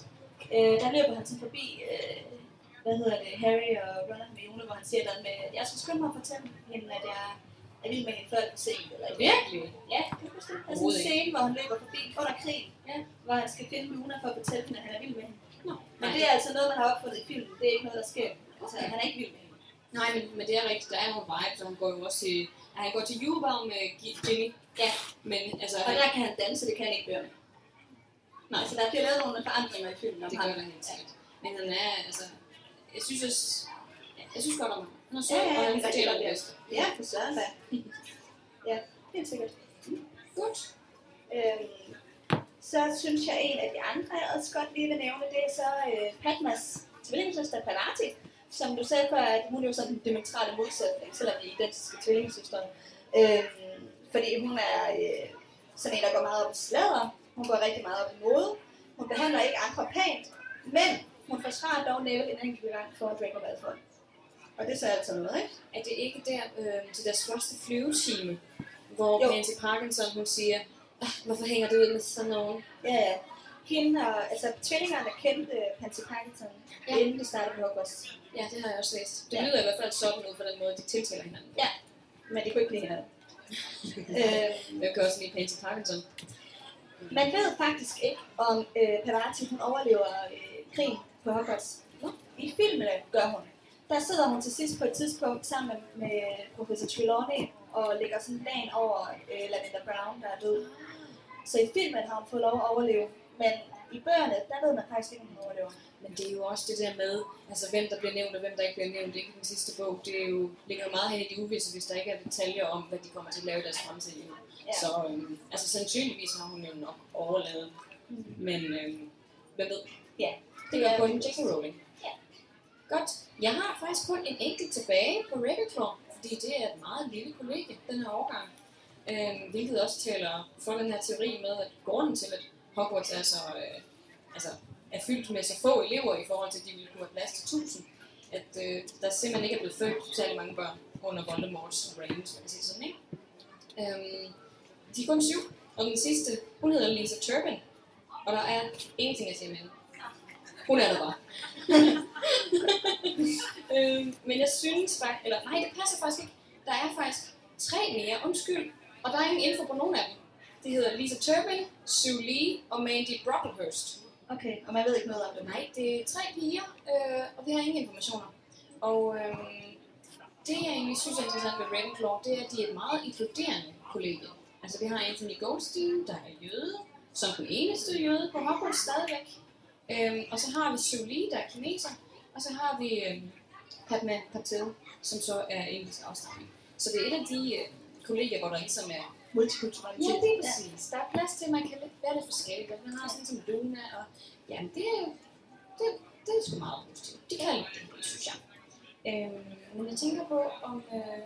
øh, der løber han så forbi, øh, hvad hedder det, Harry og Ron og Hermione, hvor han siger noget med, jeg skal skynde mig at fortælle hende, at jeg er vild med hende før det for sent. Eller, Virkelig? Ja, det er sådan en Overhovedet ikke. scene, hvor han løber forbi under krig, Ja. hvor han skal finde Luna for at fortælle hende, at han er vild med hende. Nå. Men det er altså noget, man har opfundet i filmen. Det er ikke noget, der sker. Altså, han er ikke vild med hende. Nej, men, men det er rigtigt. Der er nogle vibes, og han går jo også til... Ja, han går til julebal med Ginny. Ja. Men altså, Og der kan han danse, det kan han ikke gøre. Nej. Altså, der bliver lavet nogle forandringer i filmen om det ham. gør der helt sikkert. Men han er, altså... Jeg synes også... Jeg synes godt om ham. Han er sød, Ja, ja, og han det er fortæller det bedste. Ja, for søren da. Ja, helt sikkert. Godt. Øhm, så synes jeg, en af de andre, jeg også godt lige vil nævne, det er så øh, Padmas tvillingesøster Palati, som du sagde før, at hun er jo sådan en dimensionale modsætning, selvom de er identiske tvillingesøstre. Øhm, fordi hun er øh, sådan en, der går meget op i sladder, Hun går rigtig meget op i mode. Hun behandler ikke andre pænt, men hun forsvarer dog Neville en enkelt gang for Draco Malfoy. Og det er så altså noget, ikke? Er det ikke der øh, til deres første flyvetime, hvor. Pansy Parkinson hun siger, "Ah, hvorfor hænger du ud med sådan nogen? Ja, ja. Hende og, altså tvillingerne kendte Pansy Parkinson, Ja. inden de startede på Hogwarts. Ja, det har jeg også læst. Det Ja. lyder i hvert fald sådan ud på den måde, de tiltaler hinanden. Ja. Men de kunne ikke lide hinanden. øh, Jeg kan også lide Pansy Parkinson. man ved faktisk ikke, om øh, Pavati hun overlever øh, krigen på Hogwarts. Nå. I filmene gør hun. Der sidder hun til sidst på et tidspunkt sammen med, med professor Trelawney og lægger sådan dagen over øh, Lavender Brown, der er død. Så i filmen har hun fået lov at overleve, men i bøgerne, der ved man faktisk ikke, om hun overlever. Men det er jo også det der med, altså hvem der bliver nævnt og hvem der ikke bliver nævnt. Ikke i den sidste bog. Det er jo, ligger jo meget hen i de uvisse, hvis der ikke er detaljer om, hvad de kommer til at lave i deres fremtid. Ja. Ja. Så øhm, altså sandsynligvis har hun jo nok overlevet. Mm. Men øhm, hvem ved? Ja, Det gør kun J.K. Rowling. Ja. Godt. Jeg har faktisk kun en enkelt tilbage på Ravenclaw, fordi det er et meget lille kollega, den her årgang. Øh, hvilket også taler for den her teori med, at grunden til, at Hogwarts er så, øh, altså, er fyldt med så få elever i forhold til, at de ville kunne have plads til 1000, at øh, der simpelthen ikke er blevet født særlig mange børn under Voldemorts reign, hvis man kan sige sådan, ikke? Øhm, de er kun syv, og den sidste, hun hedder Lisa Turpin, og der er ingenting at sige med hende. Hun er der bare. øhm, men jeg synes faktisk, eller nej, det passer faktisk ikke. Der er faktisk tre mere, undskyld. Og der er ingen info på nogen af dem. De hedder Lisa Turpin, Sue Lee og Mandy Brocklehurst. Okay, og man ved ikke noget om det. Nej, det er tre piger, øh, og vi har ingen informationer. Og øh, det, jeg egentlig synes er interessant ved Ravenclaw, det er, at de er et meget inkluderende kollegie. Altså, vi har Anthony Goldstein, der er jøde, som den eneste jøde på Hogwarts stadigvæk. Øhm, og så har vi Sue Lee, der er kineser, og så har vi øhm, Padma Patel, som så er engelsk afstamning. Så det er et af de øh, kollegier, hvor der ligesom er Multikulturalitet. Ja, det er præcis. Der er plads til, at man kan være lidt forskellig. Man har sådan som Luna, og ja, det er, det, det er sgu meget positivt. De kan lidt det, det synes jeg. Øhm, men jeg tænker på, om, øh,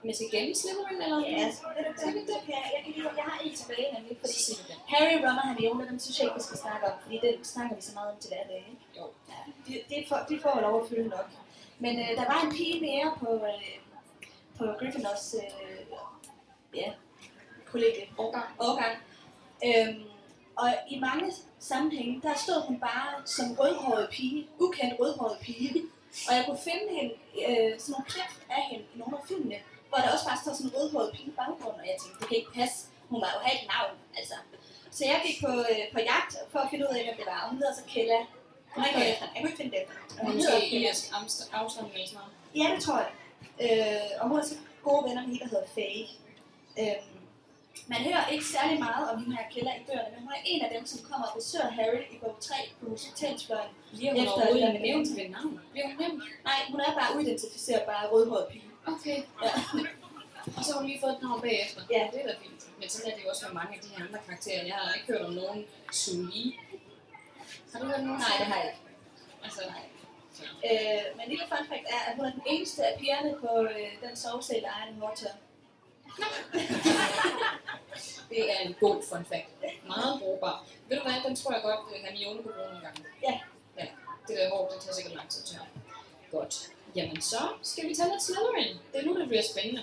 om jeg skal gemme Slytherin, eller Ja, du hvad, det kan jeg, jeg, kan jeg har en tilbage nemlig, fordi det. Harry, Ron og Hermione, dem synes jeg ikke, vi skal snakke om, fordi den snakker vi så meget om til hverdag, ikke? Jo. Ja, de, de, får, de får lov at fylde nok. Men øh, der var en pige mere på, øh, på Gryffindors øh, ja, kollegie, årgang, årgang. Øhm, og i mange sammenhænge, der stod hun bare som rødhåret pige, ukendt rødhåret pige. Og jeg kunne finde hende, øh, sådan nogle klip af hende i nogle af filmene, hvor der også bare står sådan en rødhåret pige i baggrunden, og jeg tænkte, det kan ikke passe. Hun var jo have et navn, altså. Så jeg gik på, øh, på jagt for at finde ud af, hvem det var. Og hun hedder så Kella. Hun er ikke efter. Jeg kunne ikke finde det. Hun hedder Kella. jeres amst- afstamning eller sådan noget. Ja, det tror jeg. Øh, og hun er så gode venner med en, der hedder Faye. Øh, man hører ikke særlig meget om hende her Kella i bøgerne, men hun er en af dem, som kommer og besøger Harry i bog 3 på hospitalsfløjen. Bliver hun Efter overhovedet den- nævnt ved navn? Bliver hun nævnt? Nej, hun er bare uidentificerbar rødhåret pige. Okay. Ja. Og så har hun lige fået et navn bagefter. Ja. Det er da fint. Men sådan er det jo også med mange af de her andre karakterer. Jeg har ikke hørt om nogen Suli. Har du hørt nogen? Nej, det har jeg ikke. Altså, Øh, men en lille fun fact er, at hun er den eneste af pigerne på øh, den sovesal, der er en. det er en god fun fact. Meget brugbar. Ved du hvad, den tror jeg godt, at Hermione kunne bruge nogle gange. Ja. Ja, det der hår, det tager sikkert lang tid til. Godt. Jamen så skal vi tage lidt Slytherin. Det er nu, det bliver spændende.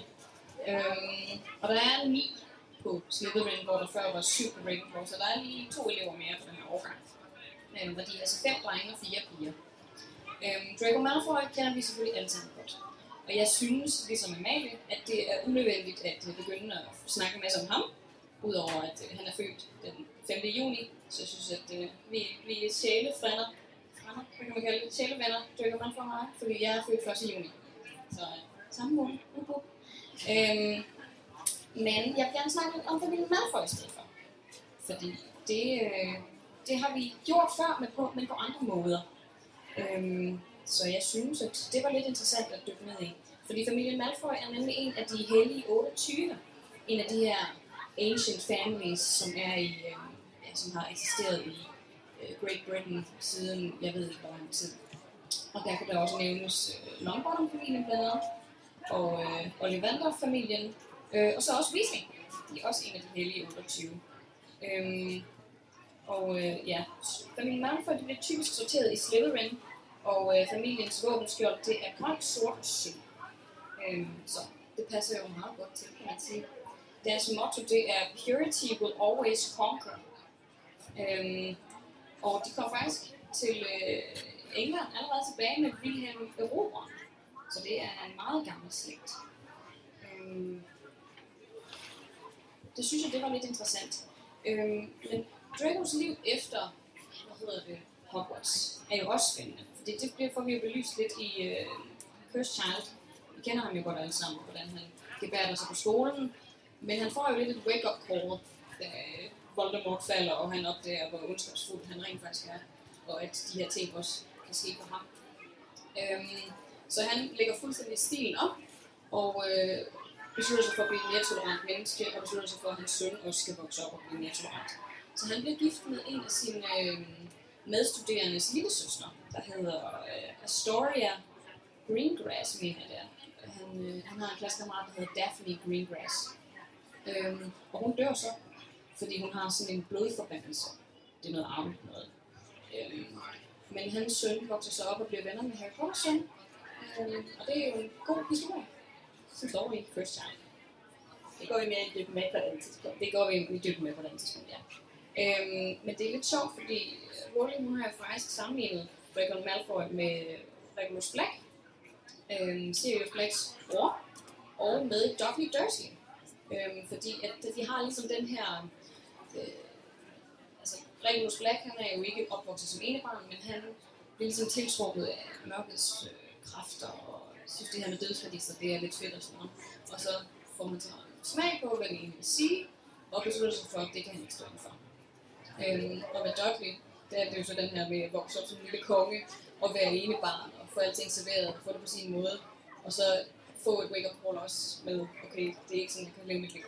Øhm, og der er ni på Slytherin, hvor der før var syv på Ravenclaw, så der er lige to elever mere på den her årgang. Øhm, hvor de er altså fem drenge og fire piger. Øhm, Draco Malfoy kender vi selvfølgelig alle sammen godt. Og jeg synes, ligesom Amalie, at det er unødvendigt at begynde at snakke en masse om ham. Udover at øh, han er født den 5. juni, så jeg synes, at øh, vi, vi er sjælefrænder. Frænder, hvad kan man kalde det? Sjælevenner, dykker man for mig, fordi jeg er født 1. juni. Så øh, samme måned. Uh-huh. Øhm, men jeg vil gerne snakke lidt om familien Malfoy i stedet for. Fordi det, øh, det har vi gjort før, men på, men på andre måder. Øhm, så jeg synes, at det var lidt interessant at dykke ned i. Fordi familien Malfoy er nemlig en af de hellige 28. En af de her ancient families, som er i, øh, ja, som har eksisteret i øh, Great Britain siden, jeg ved ikke hvor lang tid. Og der kan der også nævnes øh, Longbottom-familien blandt andet, og øh, Ollivander-familien, øh, og så også Weasley. De er også en af de hellige 28. Øhm, Og øh, ja, familien Malfoy de bliver typisk sorteret i Slytherin, og øh, familiens våbenskjold, det er grønt, sort og sølv. Øh, så det passer jo meget godt til, kan man sige. Deres motto, det er Purity will always conquer. Øh, og de kom faktisk til øh, England allerede tilbage med Wilhelm Erober. Så det er en meget gammel slægt. Øh, det synes jeg, det var lidt interessant. Øh, men Dracos liv efter, hvad hedder det, Hogwarts, er jo også spændende. Fordi det bliver for vi jo belyst lidt i øh, Cursed Child. Vi kender ham jo godt alle sammen, hvordan han gebærer sig på skolen. Men han får jo lidt et wake-up call, da øh, Voldemort falder, og han opdager, hvor ondskabsfuld han rent faktisk er. Og at de her ting også kan ske for ham. Øhm, så han lægger fuldstændig stilen op, og øh, beslutter sig for at blive en mere tolerant menneske, og beslutter sig for, at hans søn også skal vokse op og blive mere tolerant. Så han bliver gift med en af sine øh, medstuderendes lille søster, der hedder øh, Astoria Greengrass, mener jeg det er. Han, øh, han har en klassekammerat, der hedder Daphne Greengrass. Øhm, og hun dør så, fordi hun har sådan en blodforbandelse. Det er noget arveligt noget. Øhm, men hans søn vokser så op og bliver venner med Harry Potters søn. Øhm, og det er jo en god historie, som står i First Child. Det går vi mere i dybden med på den tidspunkt. Det går vi i dybden med på den tidspunkt, ja. Øhm, men det er lidt sjovt, fordi Rowling hun har jo faktisk sammenlignet Draco Malfoy med Regulus Black, øhm, Sirius Blacks bror, og med Dudley Dursley. Øhm, fordi at de har ligesom den her... Øh, altså, Regulus Black, han er jo ikke opvokset som enebarn, men han bliver ligesom tiltrukket af mørkets øh, kræfter, og synes, det her med dødsrediser, det er lidt fedt og sådan noget. Og så får man så smag på, hvad det egentlig vil sige, og beslutter sig for, at det kan han ikke stå for. Øhm, og med Dudley, der er det jo så den her med at vokse op som en lille konge, og være ene barn, og få alting serveret, og få det på sin måde, og så få et wake-up call også med, okay, det er ikke sådan, jeg kan leve mit liv.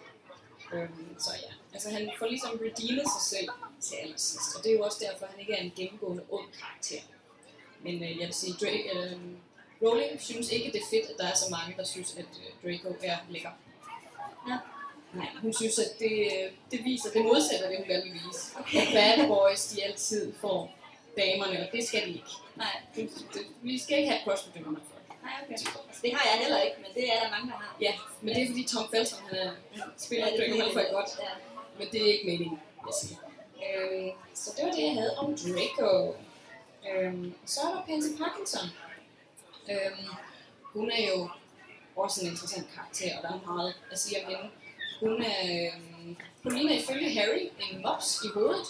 Øhm, så ja, altså han får ligesom redeemet sig selv til allersidst, og det er jo også derfor, at han ikke er en gennemgående ond karakter. Men øh, jeg vil sige, Drake, øh, Rowling synes ikke, det er fedt, at der er så mange, der synes, at øh, Draco er lækker. Ja. Nej, hun synes, at det, øh, det viser, det modsætter det, hun gerne vil vise. Okay. At bad boys, de altid får damerne, og det skal de ikke. Nej, Det, det, vi skal ikke have crush på dømmerne for. nej, okay. Altså, det har jeg heller ikke, men det er der mange, der har. Ja, men det er fordi Tom Felton, han, er, spiller ja, Draco Malfoy godt. Ja. Men det er ikke meningen, jeg siger. Øhm, så det var det, jeg havde om Draco. Øhm, så er der Pansy Parkinson. Øhm, hun er jo også en interessant karakter, og der er meget at sige om hende. Hun, øh, hun ligner ifølge Harry en mops i hovedet.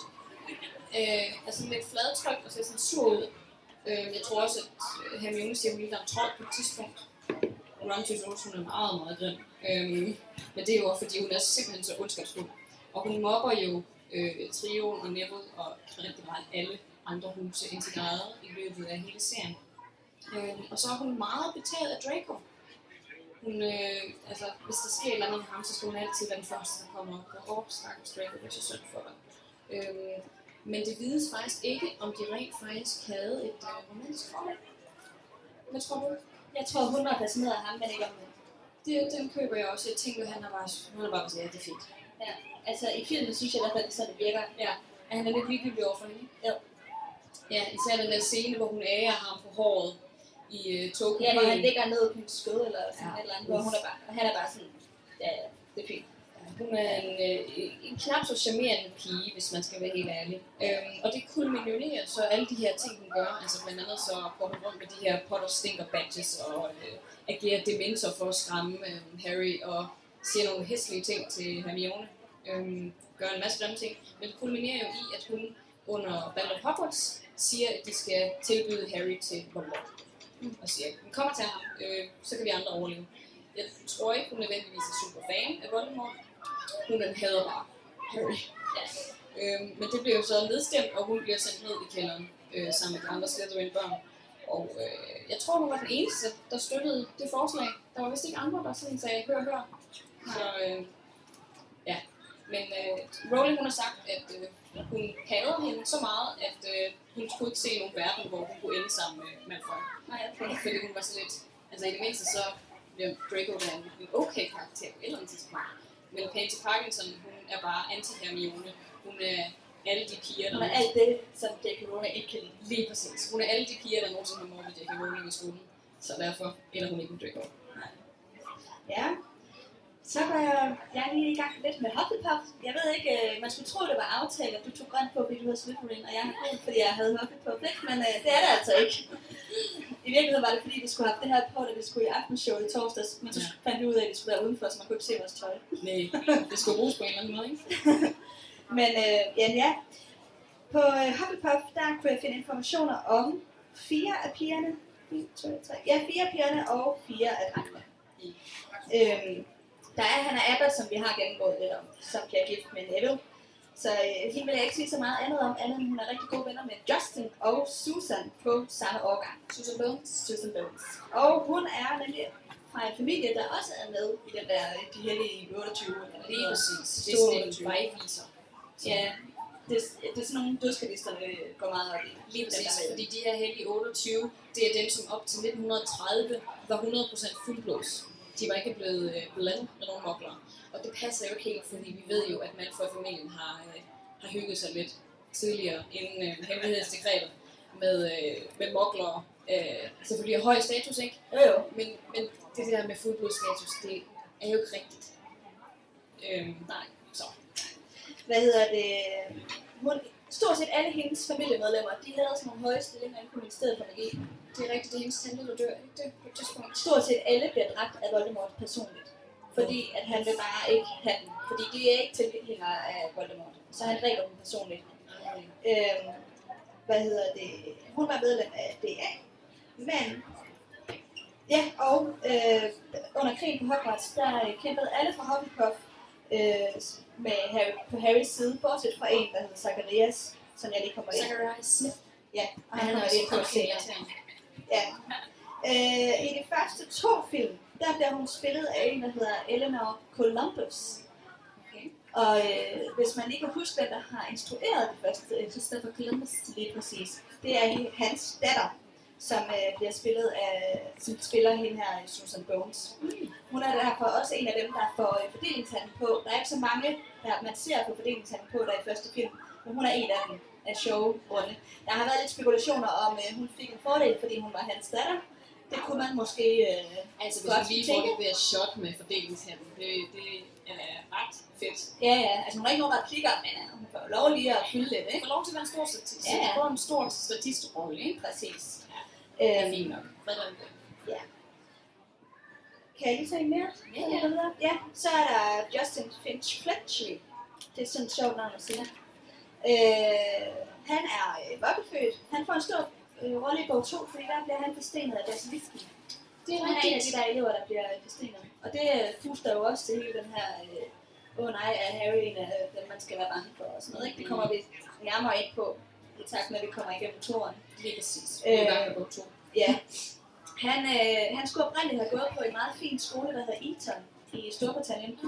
Øh, er sådan lidt fladtrykt og ser sådan sur ud. Øh, jeg tror også, at øh, Hermione siger, at hun ligner en trold på et tidspunkt. Ron synes også, hun er meget, meget grim. Øh, men det er jo fordi hun er simpelthen så ondskabsfuld. Og hun mobber jo øh, trioen og Neville og rigtig meget alle andre huse integreret i løbet af hele serien. Øh, og så er hun meget betaget af Draco. Hun, øh, altså, hvis der sker et eller andet med ham, så skal hun altid være den første, der kommer op og åh, stakkels Draco, det er så synd for dig. Øhm, men det vides faktisk ikke, om de rent faktisk havde et øh, romantisk forhold. Hvad tror du? Jeg tror, hun var fascineret af ham, men ikke om det. Det, den køber jeg også. Jeg tænker, han er bare, han er bare sådan, ja, det er fint. Ja. Altså, i filmen synes jeg i hvert fald, det er sådan, det virker. Ja, er han er lidt ligegyldig over for hende? Jo. Ja, især den der scene, hvor hun ærer ham på håret i uh, Tokyo. Ja, hvor han ligger ned på hendes skød, eller sådan Ja. ja. et eller andet, hvor hun er bare, og han er bare sådan, ja, ja, det er fint. Hun er en, øh, en knap så charmerende pige, hvis man skal være helt ærlig. Øhm, og det kulminerer så alle de her ting, hun gør. Altså blandt andet så går hun rundt med de her Potter Stinker badges og øh, agerer dementor for at skræmme øh, Harry og siger nogle hæslige ting til Hermione. Øhm, gør en masse grimme ting. Men det kulminerer jo i, at hun under Battle of Hogwarts siger, at de skal tilbyde Harry til Voldemort. Og siger, vi kommer til ham, øh, så kan vi andre overleve. Jeg tror ikke, hun nødvendigvis er super fan af Voldemort. Hun hader bare Harry. Ja. Øhm, men det bliver jo så nedstemt, og hun bliver sendt ned i kælderen øh, sammen med de andre Slytherin-børn. Og øh, jeg tror, hun var den eneste, der støttede det forslag. Der var vist ikke andre, der sådan sagde, hør, hør. Så øh, ja. Men øh, Rowling, hun har sagt, at øh, hun hader hende så meget, at øh, hun kunne ikke se nogen verden, hvor hun kunne ende sammen med Malfoy. Nej, okay. Fordi hun var så lidt... Altså i det mindste så bliver Draco da en, okay karakter på et eller andet tidspunkt. Men Pansy Parkinson, hun er bare anti-Hermione. Hun er alle de piger, der Hun er alt det, som J.K. Rowling ikke kan lide. Lige præcis. Hun er alle de piger, der nogensinde har mobbet J.K. Rowling i skolen. Så derfor ender hun ikke med Draco. Ja. Så går jeg, jeg er lige i gang lidt med Hufflepuff. Jeg ved ikke, øh, man skulle tro, det var aftalt, at du tog grønt på, fordi du havde Slytherin, og jeg har grønt, fordi jeg havde Hufflepuff, ikke? Men øh, det er det altså ikke. I virkeligheden var det, fordi vi skulle have det her på, da vi skulle i aftenshow i torsdags, men så Ja. fandt vi ud af, at vi skulle være udenfor, så man kunne ikke se vores tøj. Nej, det skulle bruges på en eller anden måde, ikke? Men øh, ja, ja. På øh, Hufflepuff, der kunne jeg finde informationer om fire af pigerne. 1, 2, 3. Ja, fire af pigerne og fire af drengene. Øhm, der er Hannah Abbott, som vi har gennemgået lidt om, som bliver gift med Neville. Så øh, hende vil jeg ikke sige så meget andet om, andet end hun er rigtig gode venner med Justin og Susan på samme årgang. Susan Bones. Susan Bones. Og hun er nemlig fra en familie, der også er med i den der De Hellige 28. Eller Lige præcis. Det er sådan en 28. vejviser. Ja, det, det er sådan nogle dødskadisterne går meget op i. Lige præcis, der fordi de her hellige 28, det er dem, som op til 1930 var 100% fuldblås. De var ikke blevet øh, blandet med nogen mokler. Og det passer jo ikke helt, fordi vi ved jo, at Malfoy-familien har, øh, har hygget sig lidt tidligere inden øh, hemmelighedsdekretet med, øh, med mokler. Øh, selvfølgelig af høj status, ikke? Jo jo. Men, men det der med fuldblodsstatus, det er jo ikke rigtigt. Øhm, nej, så. Hvad hedder det? Hun, stort set alle hendes familiemedlemmer, de havde sådan nogle høje stillinger inde på Ministeriet for Magi. Det er rigtigt, det er hendes tante, der dør, ikke det? På et tidspunkt. Stort set alle bliver dræbt af Voldemort personligt. Fordi at han vil bare ikke have dem. Fordi de er ikke tilhængere af Voldemort. Så han dræber dem personligt. Øhm, hvad hedder det? Hun var medlem af DA. Men, ja, og øh, under krigen på Hogwarts, der øh, kæmpede alle fra Hufflepuff øh, med Harry, på Harrys side, bortset fra en, der hedder Zacharias, som jeg lige kommer ind. Zachariah Smith. Ja, og han har lidt på senere. Ja. Øh, I de første to film, der bliver hun spillet af en, der hedder Eleanor Columbus. Okay. Og øh, hvis man ikke kan huske, hvem der har instrueret det første, øh, Christopher Columbus. lige præcis, det er hans datter, som øh, bliver spillet af, som spiller hende her, Susan Bones. Hun er derfor også en af dem, der får øh, fordelingshanden på. Der er ikke så mange, der man ser på fordelingshanden på, der i første film, men hun er en af dem af showgrunde. Der har været lidt spekulationer om, at hun fik en fordel, fordi hun var hans datter. Det kunne man måske... Øh, Altså, hvis Godt lige tænke. det der shot med fordelingshanden, det, det er ret fedt. ja, ja, altså hun har ikke nogen replikker, men øh, hun får lov lige at fylde lidt, Det ikke? får lov til at være en stor statist. Ja, ja. Det får en stor statistrolle, ikke? Præcis. Det er Øhm, fint nok. Det? Kan jeg lige tage en mere? Ja, Så ja. ja, så er der Justin Finch Fletchley. Det er sådan et sjovt navn at sige. Øh, han er øh, vokkefødt. Han får en stor øh, rolle i bog 2, fordi der bliver han forstenet af Basiliki. Det er Han er en af de der elever, der bliver forstenet. Og det øh, puster jo også til hele den her, øh, åh oh, nej, er Harry en af dem, man skal være bange for og sådan noget. Ikke? Det kommer vi nærmere ind på, i takt med, at vi kommer igennem toren. Lige præcis. Øh, gang med to. Ja. Han, øh, han skulle oprindeligt have gået på en meget fin skole, der hedder Eton i Storbritannien.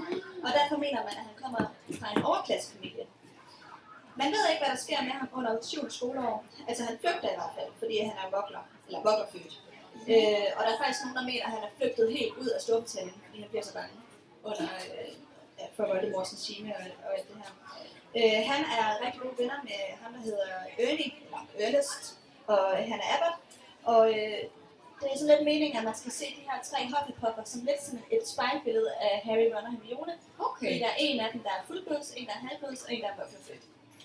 Og derfor mener man, at han kommer fra en overklassefamilie. Man ved ikke, hvad der sker med ham under 7. skoleår. Altså han flygter i hvert fald, fordi han er vokler, eller voklerfødt. Øh, og der er faktisk nogen, der mener, at han er flygtet helt ud af Storbritannien, fordi han bliver så bange under øh, ja, for Voldemorts regime og, og alt det her. Øh, han er rigtig gode venner med ham, der hedder Ernie, eller Ernest, og han er Abbott. Og øh, det er sådan lidt meningen, at man skal se de her tre Hufflepuffer som lidt sådan et spejlbillede af Harry, Ron og Hermione. Fordi Okay. der er en af dem, der er fuldblods, en der er halvblods, og en der er voklerfødt.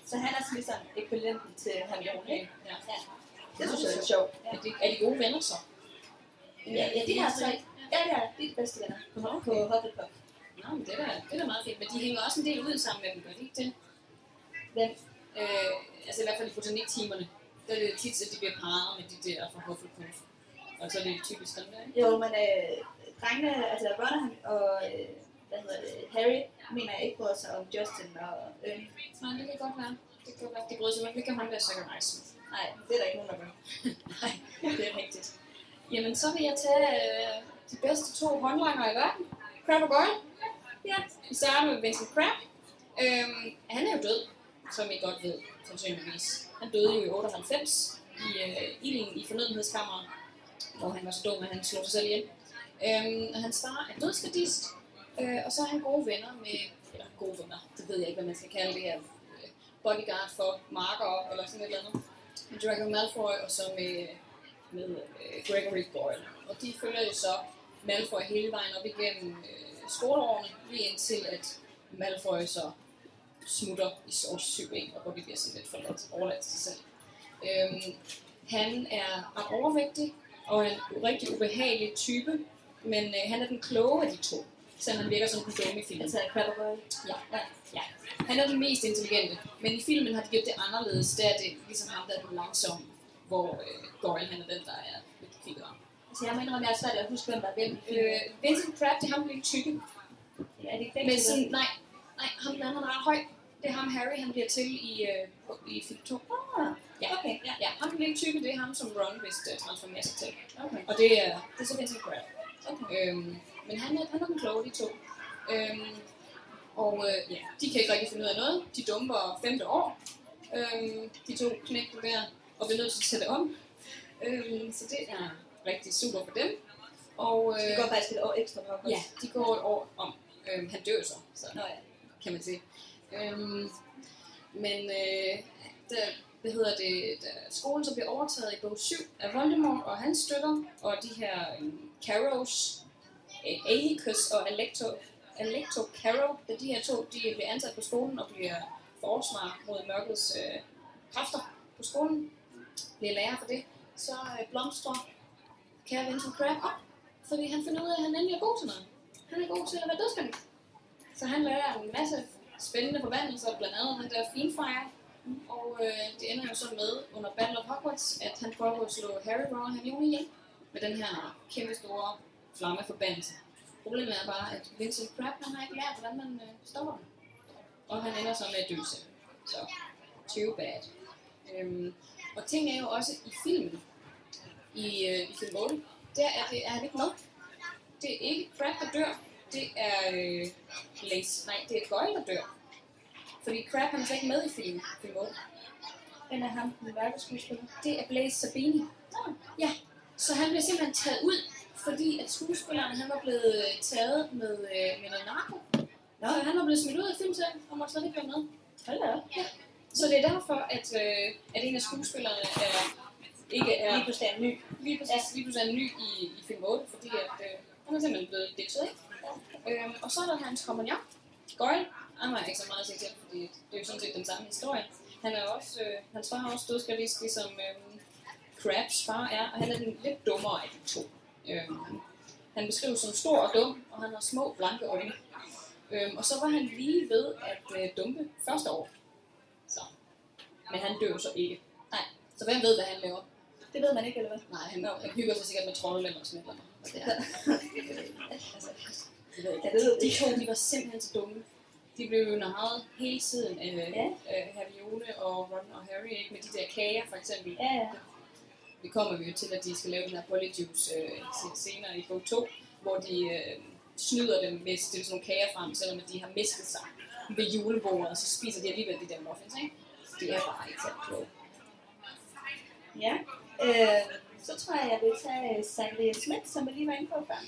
Så han er sådan ligesom ekvivalenten til Hermione. Okay. Ja. Ja. Det synes jeg er sjovt. Ja. Er, de, er de gode venner så? Ja, ja, de her tre. Ja, det er de de bedste venner på, på Hufflepuff. Nå, men det er, det er meget fint. Men de hænger også en del ud sammen med dem, gør de ikke det? Hvem? Øh, altså i hvert fald i botaniktimerne. Der er det tit, at de bliver parret med de der fra Hufflepuff. Og så er det typisk dem der, ikke? Jo, men øh, drengene, altså Ron og, øh, hvad hedder det, Harry, mener jeg ikke bryder sig om Justin og Ernie. Nej, det kan godt være. Det kan godt være. De bryder sig ikke om ham der Zachariah Smith. Nej, det er der ikke nogen, der gør. Nej, det er rigtigt. Jamen, så vil jeg tage øh, de bedste to håndlanger i verden. Crab og Goyle. Ja, vi starter med Vincent Crab. Øhm, han er jo død, som I godt ved, sandsynligvis. Han døde jo i 98 i øh, ilden i fornødenhedskammeret, hvor han var så dum, at han slog sig selv ihjel. Øhm, og hans far er dødsgardist, øh, og så er han gode venner med, eller gode venner, det ved jeg ikke, hvad man skal kalde det her, øh, bodyguard for Marker eller sådan et eller andet. Med Draco Malfoy og så med, med øh, Gregory Boyle. Og de følger jo så Malfoy hele vejen op igennem øh, skoleårene, lige indtil at Malfoy så smutter i Source 7 og hvor de bliver sådan lidt forladt, overladt til sig selv. Øhm, han er ret overvægtig, og en rigtig ubehagelig type, men øh, han er den kloge af de to, selvom han virker som den dumme i filmen. Altså Crabbe Ja, ja, ja. Han er den mest intelligente, men i filmen har de gjort det anderledes. Der er det ligesom ham, der er den langsomme, hvor øh, Goyle han er den, der er lidt kvikkere. Altså jeg må indrømme, at jeg er svært at huske, hvem der er hvem. Øh, Vincent Crabbe, det er ham, der er lidt tykke. er det ikke Men sådan, nej, nej, ham den anden er ret høj. Det er ham, Harry, han bliver til i, øh, i film 2. Ah, Ja, okay. ja, ja. Ham den lille tykke, det er ham, som Ron vist uh, transformerer sig til. Okay. Og det er, det er så Vincent Crabbe. okay. Øhm, men han er, han er den kloge, de to. Øhm, og øh, ja, de kan ikke rigtig finde ud af noget. De dumper femte år. Øhm, de to knægte der, og bliver nødt til at sætte om. Øhm, så det er rigtig super for dem. Og Det øh, går faktisk et år ekstra på ja, de går et år om. Øhm, han dør så, så Nå ja. kan man sige. Øhm, men øh, da, hvad hedder det, da skolen så bliver overtaget i bog 7 af Voldemort og hans støtter, og de her øh, Carrows, øh, Alicus og Alecto, Alecto Carrow, da de her to de bliver ansat på skolen og bliver forsvar mod mørkets øh, kræfter på skolen, bliver lærer for det, så øh, blomstrer kære Vincent Crabbe op, fordi han finder ud af, at han endelig er god til noget. Han er god til at være dødskandik. Så han lærer en masse spændende forvandlinger, blandt andet den der Fiendfire. Og øh, det ender jo så med, under Battle of Hogwarts, at han prøver at slå Harry, Ron og Hermione ihjel med den her kæmpe store flammeforbandelse. Problemet er bare, at Vincent Crabbe, han har ikke lært, hvordan man øh, stopper den. Og han ender så med at dø selv. Så, too bad. Øhm, og ting er jo også i filmen, i, øh, i film 8, der er, det, er han ikke med. Det er ikke Crabbe, der dør. Det er øh, Blaze. Nej, det er Goyle, der dør. Fordi Crabbe han er ikke med i film, film 8. Den er ham, den mørke skuespiller. Det er Blaze Sabini. Ja, så han bliver simpelthen taget ud, fordi at skuespilleren han var blevet øh, taget med, øh, med noget narko. Nå. Så han var blevet smidt ud af filmserien og måtte slet ikke være med. Hold da. Ja. Så det er derfor, at, øh, at en af skuespillerne er, ikke er Lige pludselig er ny. lige præcis, lige pludselig er ny i, i film 8, fordi at, øh, han er simpelthen blevet ditchet, ikke? Øhm, og så er der hans kompagnon, Goyle. Han har ikke så meget at sige til, fordi det er jo sådan set den samme historie. Han er også, øh, hans far er også dødskalist, ligesom øh, Krabs far er, og han er den lidt dummere af de to. Øhm, han beskrives som stor og dum, og han har små, blanke øjne. Øhm, og så var han lige ved at øh, dumpe første år. Så. Men han dør så ikke. Nej. Så hvem ved, hvad han laver? Det ved man ikke, eller hvad? Nej, han, han hygger sig sikkert med troldlemmer og sådan noget. Er, altså, jeg ved. Jeg De det. to, de var simpelthen så dumme. De blev jo narret hele tiden af, Ja. Hermione og Ron og Harry, ikke? Med de der kager, for eksempel. Ja, ja. Det kommer vi jo til, at de skal lave den her Polyjuice øh, se- senere i bog 2, hvor de øh, snyder dem med at stille sådan nogle kager frem, selvom de har mistet sig ved julebordet, og så spiser de alligevel de der muffins, ikke? Det er bare ikke så klogt. Ja. Øh, så tror jeg, jeg vil tage Zachariah Smith, som vi lige var inde på før.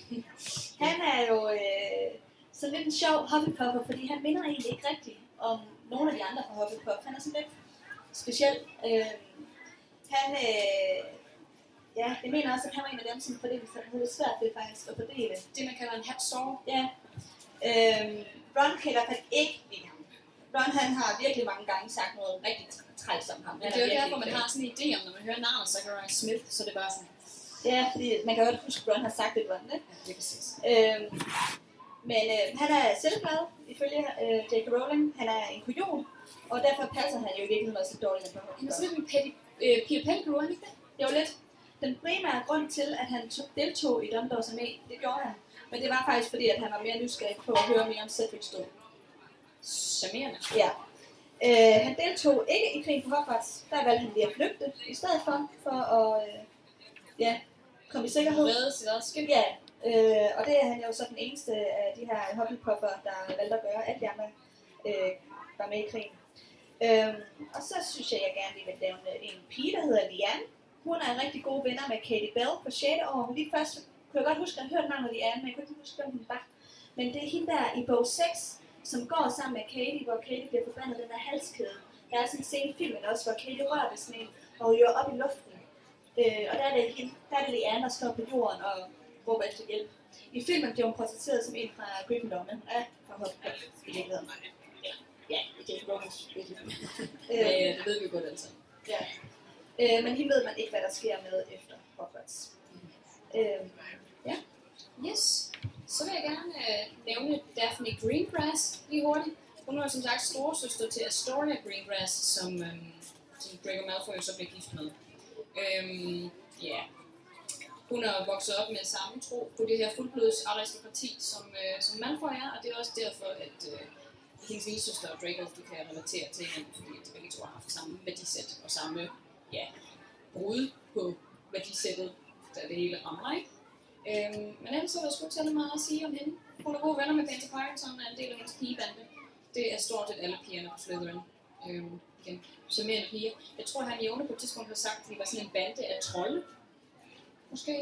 Han er jo øh, så lidt en sjov Hufflepuffer, fordi han minder egentlig ikke rigtigt om nogle af de andre fra Hufflepuff. Han er sådan lidt speciel. Øh, han, øh, ja, jeg mener også, at han var en af dem, som fordelte sig. Det er svært ved faktisk at fordele. Det, man kalder en hat. Ja. Øh, Ron kan i hvert fald ikke lide ham. Ron han har virkelig mange gange sagt noget rigtig træls om ham. Men det er jo derfor, man ikke- har sådan en idé om, når man hører navnet Zachariah Smith, så er det bare sådan, Ja, fordi man kan godt huske, at Ron har sagt det, Ron, ikke? ja, det er præcis. Øhm, men øh, han er selvglad, ifølge øh, J.K. Rowling. Han er en kujon, og derfor passer han jo i virkeligheden også lidt dårligt Han er sådan lidt en Petty, øh, Peter Pettigrew, er han ikke det? Var lidt den primære grund til, at han tog, deltog i Dumbledore's Armé. Det gjorde han. Men det var faktisk fordi, at han var mere nysgerrig på at høre mere om Cedric's død. Charmerende. Ja. Øh, han deltog ikke i krigen på Hogwarts. Der valgte han lige at flygte i stedet for, for at øh, ja, komme i sikkerhed. Redde sit eget skin. Ja, øh, og det er han jo så den eneste af de her Hufflepuffer, der valgte at gøre. De andre øh, var med i krigen. Øhm, og så synes jeg, jeg gerne lige vil nævne en pige, der hedder Liane. Hun er rigtig gode venner med Katie Bell på 6. år. Lige først kunne jeg godt huske, at jeg hørte navnet Liane, men jeg kunne ikke huske, hvem hun var. Men det er hende der i bog 6, som går sammen med Katie, hvor Katie bliver forbandet den der halskæde, Der er sådan en scene i filmen også, hvor Katie rører ved sådan en, og ryger op i luften. Øh, og der er, det, hende- der er det Leanne, der står på jorden og råber efter hjælp. I filmen bliver hun portrætteret som en fra Gryffindor, men er fra Hufflepuff i virkeligheden. Ja, det er. Ja, det ved vi godt altså. Ja. Øh, men hende ved man ikke, hvad der sker med efter Hogwarts. Øh, Yes. Så vil jeg gerne øh, nævne Daphne Greengrass lige hurtigt. Hun var som sagt storesøster til Astoria Greengrass, som, øhm, som Draco Malfoy så blev gift med. Øhm, ja. Hun er vokset op med samme tro på det her fuldblods aristokrati, som, øh, som Malfoy er, og det er også derfor, at øh, hendes lille søster og Draco de kan relatere til hinanden, fordi de begge to har haft samme værdisæt og samme ja, brud på værdisættet, da det hele rammer, ikke? Øhm, men ellers så var der sgu ikke særlig meget at sige om hende. Hun er gode venner med Pansy Parkinson, og er en del af hendes pigebande. Det er stort set alle pigerne på Slytherin. Øhm, igen, charmerende piger. Jeg tror, han Jone på et tidspunkt har sagt, at de var sådan en bande af trolde. Måske.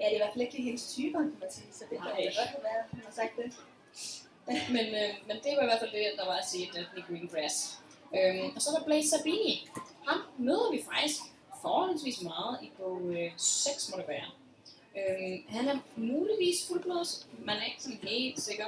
ja, det er i hvert fald ikke hendes typer, kan man sige, så det kan da godt have været, hun har sagt det. Men, øh, men det var i hvert fald det, der var at sige, Daphne Greengrass. Øhm, og så er der Blaze Sabini. Ham møder vi faktisk forholdsvis meget i bog øh, 6, må det være. Øhm, han er muligvis fuldblods, man er ikke sådan helt sikker.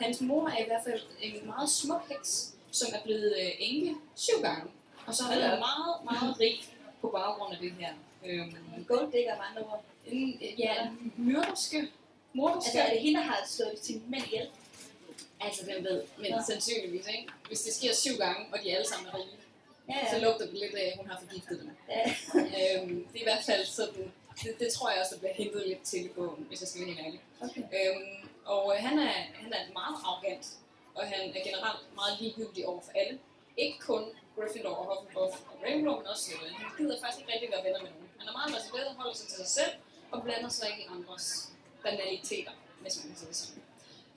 Hans mor er i hvert fald en meget smuk heks, som er blevet øh, enke syv gange. Og så er han meget, meget rig på baggrund af det her. Øhm, En gold digger med andre ord. en, ja, myrderske. Morderske. Altså, er det hende, der har slået sine mænd ihjel? Altså, hvem ved, men Nå. sandsynligvis, ikke? Hvis det sker syv gange, og de alle sammen er rige, Ja, så lugter det lidt af, at hun har forgiftet dem. ja. øhm, det er i hvert fald sådan, det, det tror jeg også, der bliver hentet lidt til i bogen, hvis jeg skal være helt ærlig. Okay. Øhm, og øh, han, er, han er meget arrogant, og han er generelt meget ligegyldig over for alle. Ikke kun Gryffindor og Hufflepuff og Ravenclaw, men også Slytherin. Han gider faktisk ikke rigtig være venner med nogen. Han er meget reserveret, holder sig til sig selv, og blander sig ikke i andres banaliteter, hvis man kan sige det sådan.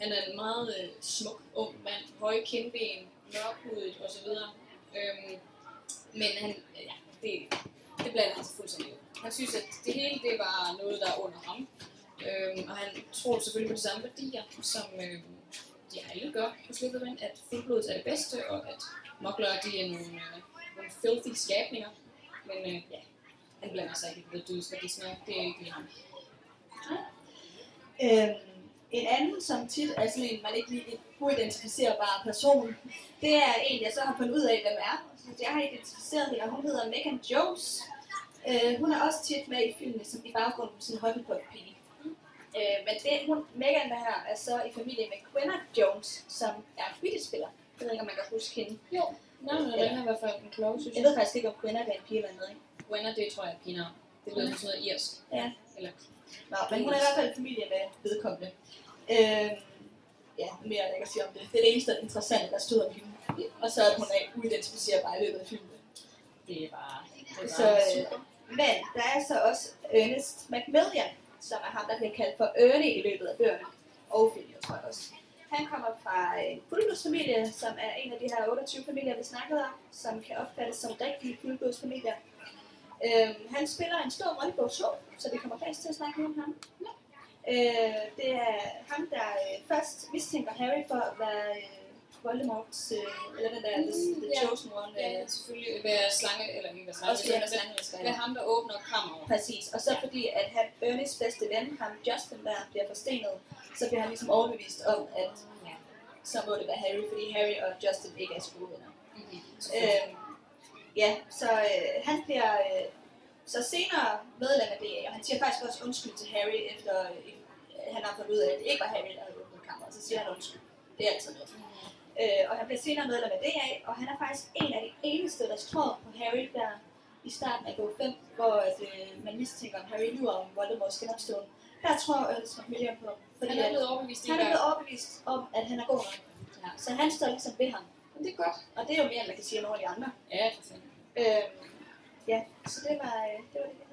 Han er en meget øh, smuk ung mand, høje kindben, mørkhudet osv. Øhm, men han, ja, det, det blander han sig fuldstændig ud. Han synes, at det hele det var noget, der er under ham. Øhm, og han tror selvfølgelig på de samme værdier, som øhm, de alle gør på Slytherin, at fuldblodet er det bedste, og at moklere de er nogle, øh, nogle filthy skabninger. Men øh, ja, han blander sig ikke ved det dødsværdi, det er det er ikke lige ham. Øhm, en anden, som tit er sådan en, man ikke lige uidentificerbar person, det er en, jeg så har fundet ud af, hvem er. Så jeg har identificeret hende, og hun hedder Megan Jones. Øh, hun er også tit med i filmene, som i baggrunden sådan en Hufflepuff-pige. Øh, men det, hun, Megan der her er så i familie med Quenna Jones, som er Quidditch-spiller. Jeg ved ikke, om man kan huske hende. Jo, Ja. ja. den er i hvert fald en kloge, synes Jeg jeg. ved faktisk ikke, om Quenna er en pige eller noget. Wenner, det tror jeg er pinavn. Det lyder som sådan noget irsk. Ja. Eller, Nå, men hun er i hvert fald i familie med vedkommende. Øh, ja, mere er der ikke at sige om det. Det er det eneste interessante, der stod om hende. Og så at hun er uidentificerbar i løbet af filmen. det er bare... Det er Så, bare øh, super men der er så også Ernest Macmillan, som er ham, der bliver kaldt for Ernie i løbet af bøgerne. Og filmen, tror jeg også. Han kommer fra øh, en fuldblodsfamilie, som er en af de her 28 familier, vi snakkede om, som kan opfattes som rigtige fuldblodsfamilier. Øhm, han spiller en stor rolle i bog 2, så vi kommer faktisk til at snakke om ham. Øh, det er ham, der øh, først mistænker Harry for at være øh, Voldemorts, øh, eller den der Mm, The, the ja. Chosen One. Ja, Øh, selvfølgelig være slange, eller ikke være slange. også er slangeelsker. Være ham, der åbner kammeret. Præcis, og så fordi, at han, Ernies bedste ven, ham Justin der, bliver forstenet, så bliver han ligesom overbevist om, at Ja. så må det være Harry, fordi Harry og Justin ikke er skolevenner. Mm-hmm. Øh, ja, så øh, han bliver øh, så senere medlem af DA, og han siger faktisk også undskyld til Harry, efter øh, han har fundet ud af, at det ikke var Harry, der havde åbnet kammeret, så siger han undskyld. Det er altid noget. Øh, og han bliver senere medlem af DA, og han er faktisk en af de eneste, der tror på Harry der i starten af bog 5, hvor at, øh, man mistænker, om Harry lyver om Voldemorts genopståen. Der tror Ernest Macmillan på, fordi Han er blevet overbevist han er blevet overbevist om, at han er god nok. Ja. Så han står ligesom ved ham. Men det er godt. Og det er jo mere, end man kan sige om nogle af de andre. Ja, for. Øh, ja, så det var, øh, det var det.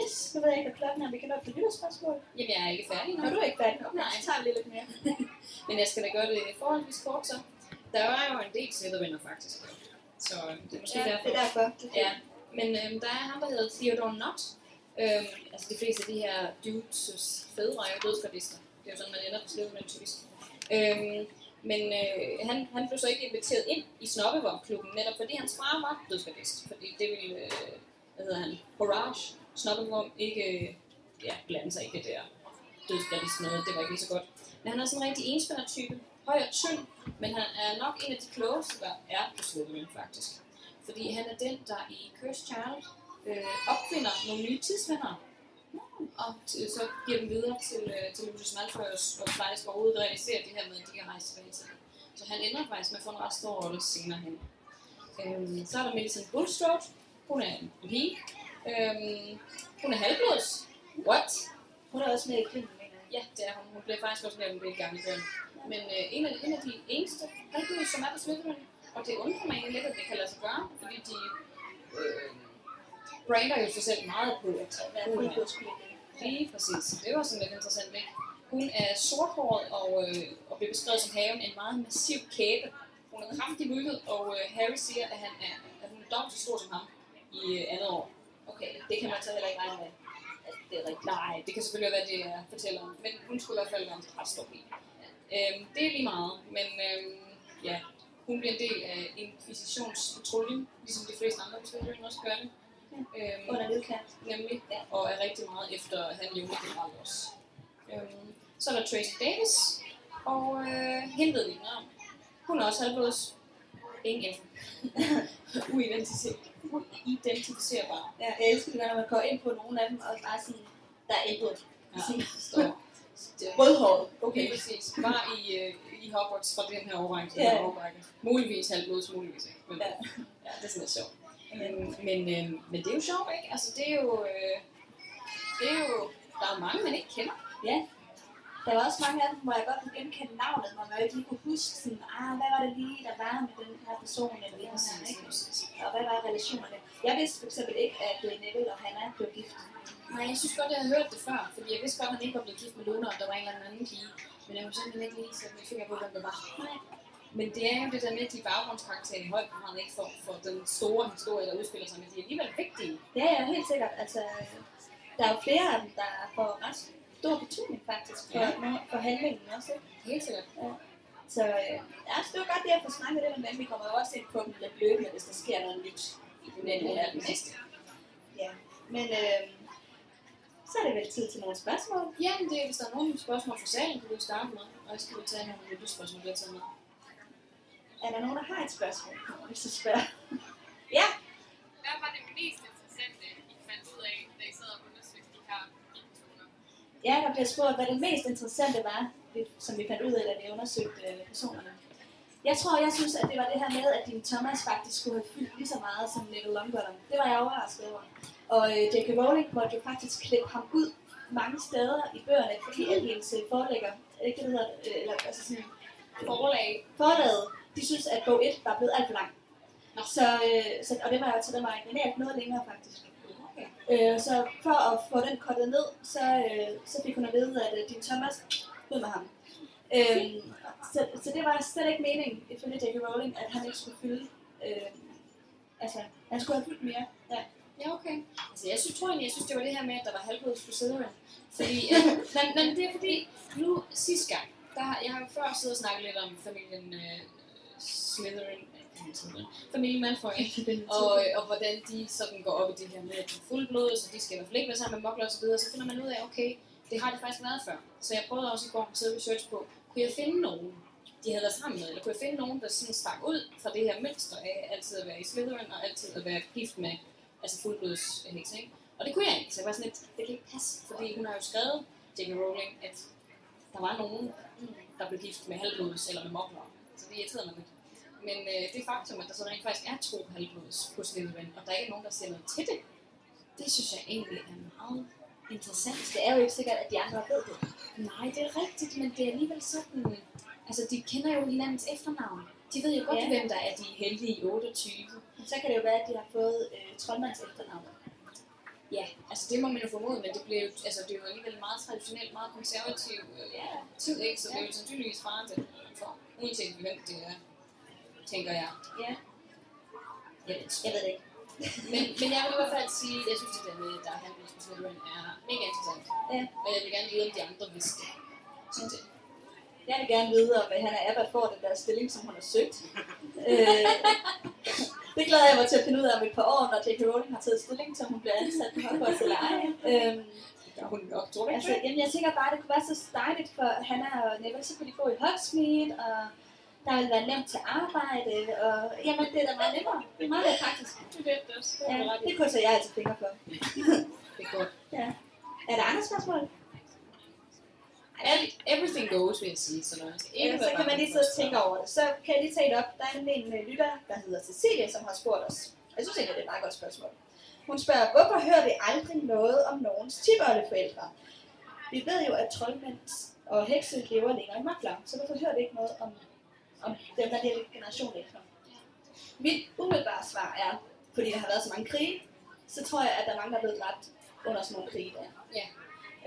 Yes. Nu ved jeg ikke, hvad klokken er, vi kan nå på lytterspørgsmål. Jamen, jeg er ikke færdig nu. Når du er ikke færdig, okay, Nej. så tager vi lidt mere. Men jeg skal da gøre det forholdsvis kort så. Der var jo en del Slytherin faktisk. Så det er måske Ja, derfor. det er derfor. Det er Ja, men øhm, der er ham, der hedder Theodore Nott. Øhm, altså de fleste af de her dudes' fædre er jo dødsgardister. Det er jo sådan, man ender på Slytherin typisk. Øhm, Men øh, han, han blev så ikke inviteret ind i Snobbevogn-klubben, netop fordi hans far var dødsgardist. Fordi det ville, øh, hvad hedder han, Horage, snobberum, ikke øh, ja, blande sig i det der sådan noget. Det var ikke lige så godt. Men han er sådan en rigtig enspænder-type. Høj og tynd, men han er nok en af de klogeste, der er på Slytherin, faktisk. Fordi han er den, der i Cursed Child øh, opfinder nogle nye tidsvenner. Og t- så giver dem videre til, øh, til Lucius Malfoy og, og faktisk overhovedet realiserer det her med, at de kan rejse tilbage til. Så han ender faktisk med at få en ret stor rolle senere hen. Øh, så er der Millicent Bulstrode. Hun er en pige. Øhm, hun er halvblods. What? Hun er også med i filmen. Ja, det er hun. Hun blev faktisk også nævnt en del gange i bøgerne. Men øh, en, af, en af de eneste halvblods, som er på Slytherin, og det undrer mig egentlig lidt, at det kan lade sig gøre, fordi de øh, brander jo sig selv meget på, at hun er? Lige præcis. Det var sådan lidt interessant, ikke? Hun er sorthåret og, øh, og bliver beskrevet som haven en meget massiv kæbe. Hun er kraftig bygget, og øh, Harry siger, at, han er, at hun er dobbelt så stor som ham i øh, andet år. Okay, det kan man så heller ikke regne med. at Det er rigtigt. Nej, det kan selvfølgelig være, det jeg fortæller om. Men hun skulle i hvert fald være en ret stor pige. Øhm, det er lige meget, men øhm, ja, hun bliver en del af Inquisitionspatruljen, ligesom de fleste andre beslutninger også gør det. Øhm, Under nedkant. nemlig, og er rigtig meget efter han jo generelt også. Øhm, så er der Tracy Davis, og øh, hende ved vi om. Hun er også halvblods. Ingen info. Uidentificer- Uidentificerbar. Ja, jeg elsker det, når man går ind på nogle af dem, og bare sådan, der er intet. Ja, står. Rødhåret. Okay, lige præcis. Var i, øh, i Hogwarts fra den her årrække til Ja. den her årrække. Muligvis halvblods, muligvis ikke. Men, Ja. ja, det er sådan lidt sjovt. Men, men, øh, men det er jo sjovt, ikke? Altså, det er jo... Øh, det er jo... Der er mange, man ikke kender. Ja. Der var også mange af dem, hvor jeg godt kunne genkende navnet, hvor man ikke lige kunne huske sådan, ah, hvad var det lige, der var med den her person, eller den her, ikke? Og hvad var relationerne? Jeg vidste eksempel ikke, at øh, Neville og Hannah blev gift. Nej, jeg synes godt, jeg havde hørt det før, fordi jeg vidste godt, at han ikke var blevet gift med Luna, og der var en eller anden pige. Men jeg kunne simpelthen ikke lige sætte min finger på, hvem det var. Nej. Men det er jo det der med, at de baggrundskarakterer i høj grad ikke for, for den store historie, der udspiller sig, men de er alligevel vigtige. Ja, ja, helt sikkert. Altså, der er jo flere af dem, der får ret stor betydning faktisk for, Ja. ja. for handlingen også. Helt sikkert. Så øh, ja, så det var godt det at få snakket lidt om dem. Vi kommer jo også ind på dem lidt løbende, hvis der sker noget nyt i den her er næste. Ja, men øh, så er det vel tid til nogle spørgsmål. Ja, men det hvis der er nogle spørgsmål fra salen, kan du starte med. Og så kan vi tage nogle lyttespørgsmål der til med. Er der nogen, der har et spørgsmål, hvis du spørger? ja, Hvad var det mest interessante, I fandt ud af, da I sad og undersøgte de her personer? Ja, der bliver spurgt, hvad det mest interessante var, som vi fandt ud af, da vi undersøgte øh, personerne. Jeg tror, jeg synes, at det var det her med, at din Thomas faktisk skulle have fyldt lige så meget som Neville Longbottom. Det var jeg overrasket over. Og øh, J.K. Rowling måtte jo faktisk klippe ham ud mange steder i bøgerne, fordi at hendes øh, forlægger, er ikke det, hedder, øh, eller altså sådan, Forlag. forlaget, de synes, at bog 1 var blevet alt for lang. Så, øh, så, og det var, så den var originalt noget længere faktisk. Øh, så for at få den kortet ned, så, øh, så fik hun at vide, at øh, din Thomas ud med ham. Øh, så, så det var slet ikke meningen, ifølge J.K. Rowling, at han ikke skulle fylde. Øh, altså, han skulle have fyldt mere. Ja. Ja, okay. Altså, jeg synes, tror egentlig, jeg synes, det var det her med, at der var halvblods på Slytherin. Fordi, øh, men, men det er fordi, nu sidste gang, der, har- jeg har før siddet og snakket lidt om familien øh, Slytherin, Slytherin, familien Malfoy, og, øh, og hvordan de sådan går op i det her med, at de er fuldblod, så de skal i hvert fald ikke være sammen med mokler osv., så, så finder man ud af, okay, det har de faktisk været før. Så jeg prøvede også i går at sidde og research på, kunne jeg finde nogen, de havde været sammen med, eller kunne jeg finde nogen, der sådan stak ud fra det her mønster af altid at være i Slytherin, og altid at være gift med altså fuldblods heks, ikke? Og det kunne jeg ikke, så jeg var sådan lidt, det kan ikke passe, fordi hun har jo skrevet, J.K. Rowling, at der var nogen, der blev gift med halvblods eller med mokler. Så det irriterede mig lidt. Men øh, det faktum, at der så rent faktisk er to halvblods på Slytherin, og der ikke er nogen, der siger noget til det, det synes jeg egentlig er meget interessant. Det er jo ikke sikkert, at de andre ved det. Nej, det er rigtigt, men det er alligevel sådan... Altså, de kender jo hinandens efternavn. De ved jo godt, Ja. ja. hvem der er de heldige 28. Men så kan det jo være, at de har fået øh, troldmands efternavn. Ja, altså det må man jo formode, men det, blev, jo- altså, det er jo alligevel meget traditionelt, meget konservativ øh, Ja. tid, ikke? Så det er Ja. jo sandsynligvis faren til, for, uanset hvem det er, tænker jeg. Ja, Jeg jeg ved det ikke. men, men jeg vil i hvert fald sige, at jeg synes, det der med, er handels på Slytherin, er mega interessant. Ja. Og jeg vil gerne vide, om de andre vidste det. Så det. Jeg vil gerne vide, om Hannah Abbott får den der stilling, som hun har søgt. øh, det glæder jeg mig til at finde ud af om et par år, når J.K. Rowling har taget stilling til, om hun bliver ansat på Hogwarts eller ej. Øhm, er hun nok, tror ikke altså, jamen, jeg tænker bare, at det kunne være så dejligt for Hannah og Neville, så kunne de gå i Hogsmeade, og der ville være nemt til arbejde, og jamen, det er da meget nemmere. Det er meget mere praktisk. Det er det også. Det Ja, det krydser jeg altså fingre for. Det er godt. Ja. Er der andre spørgsmål? Every- Everything goes, vil jeg sige. Så, der skal ikke Ja, så kan man lige sidde og tænke over det. Så kan jeg lige tage det op. Der er nemlig en øh, lytter, der hedder Cecilie, som har spurgt os. Jeg synes egentlig, det er et meget godt spørgsmål. Hun spørger, hvorfor hører vi aldrig noget om nogens tipoldeforældre? Vi ved jo, at troldmænd og hekse lever længere i makler, så hvorfor hører vi ikke noget om, om dem, der er lidt generation efter? Mit umiddelbare svar er, fordi der har været så mange krige, så tror jeg, at der er mange, der er blevet dræbt under sådan nogle krige der. Ja.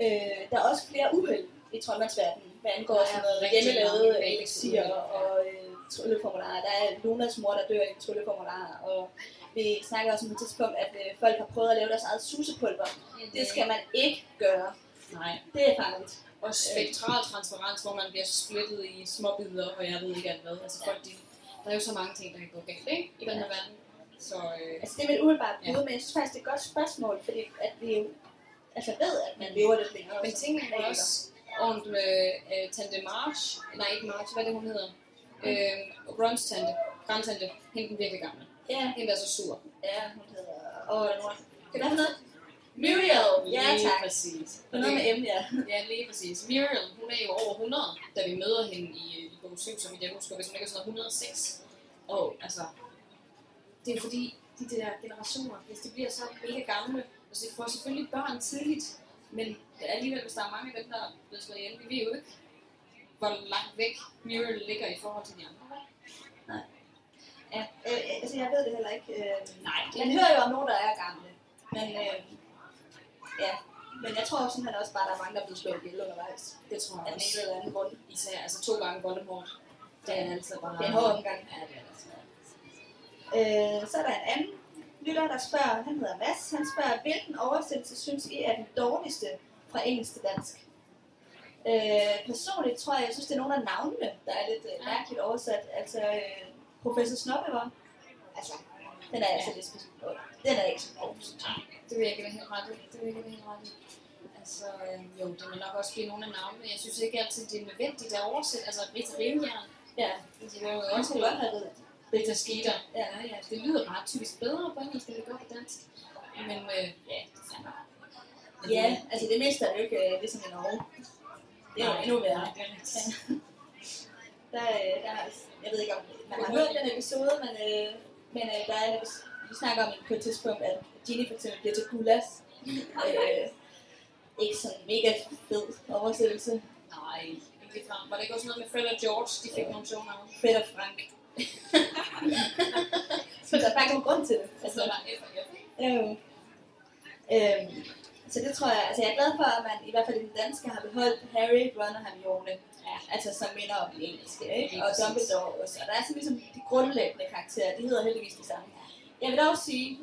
Øh, der er også flere uheld i troldmandsverdenen, hvad angår sådan noget hjemmelavede uheld. og øh, trylleformularer. Der er Lunas mor, der dør i en trylleformular, og vi snakker også om et tidspunkt, at øh, folk har prøvet at lave deres eget susepulver. Det skal man ikke gøre. Nej. Det er farligt. Og spektral transferens, hvor man bliver splittet i små bidder, og jeg ved ikke alt hvad. Altså folk, de, der er jo så mange ting, der kan gå galt, ikke? I den her verden. Så øh, Altså det er mit umiddelbare bud, Ja. men jeg synes faktisk, det er et godt spørgsmål, fordi at vi jo altså ved, at man lever lidt længere. Men tingene er også ondt med øh, Tante Marsh, nej ikke Marsh, hvad er det hun hedder? Øh, Rons tante, grandtante, hende den virkelig gamle. Ja, Hende der er så sur. ja, hun hedder... Åh, oh, kan du have noget? Muriel! Ja, Lige tak. præcis. Det noget med M, ja. Ja, lige præcis. Muriel, hun er jo over 100, da vi møder hende i, i bog 7, som jeg husker, hvis hun ikke er sådan noget 106. Og altså, det er fordi, de der generationer, hvis de bliver så mega gamle, og så de får selvfølgelig børn tidligt, men det er alligevel, hvis der er mange af dem, der er blevet slået ihjel, vi ved jo ikke, hvor langt væk Muriel ligger i forhold til de andre. ja. Øh, altså, jeg ved det heller ikke. Øh, Nej, man hører jo om nogen, der er gamle. Men, øh, ja. Men jeg tror simpelthen også bare, at der er mange, der er blevet slået ihjel undervejs. det tror Af jeg også. ene eller anden grund. Især altså to gange Voldemort. Det er altså bare... Det er en hård omgang. Ja, det er altså. Øh, så er der en anden lytter, der spørger, han hedder Mads, han spørger, hvilken oversættelse synes I er den dårligste fra engelsk til dansk? Øh, personligt tror jeg, jeg synes, det er nogle af navnene, der er lidt øh, mærkeligt oversat. Altså, øh, Professor Snobbevar, altså, den er altså lidt speciel. Den er ikke så god. Det vil jeg ikke være helt ret. Det vil jeg ikke være helt ret. Altså, øh, jo, det vil nok også blive nogle af navnene. Jeg synes ikke altid, det er nødvendigt at oversætte. Altså, Rita Rimjern, Ja, det var jo også godt have det. Rita Skeeter. Ja. Ja, det lyder ret typisk bedre på engelsk, end det gør på dansk. Men øh, ja, det er. Men Ja, altså det meste er jo ikke øh, ligesom i Norge. Det er jo endnu værre. nej, det er rigtigt. Der, øh, der, er- jeg ved ikke, om man har hørt den episode, men, øh, men øh, der er, vi snakker om på et tidspunkt, at Ginny for eksempel bliver til Gulas. Øh, ikke sådan mega fed oversættelse. Nej, ikke ligefrem. Var det ikke også noget med Fred og George, de fik nogle sjove navne? Fred og Frank. Så der er faktisk nogen grund til det. Altså, der er F og F. øh, øh, så det tror jeg, altså jeg er glad for, at man i hvert fald i den danske har beholdt Harry, Ron og Hermione. Ja. Altså som minder om det engelske, ikke? Og. Dumbledore også. Og der er sådan ligesom de grundlæggende karakterer, de hedder heldigvis det samme. Jeg vil dog sige,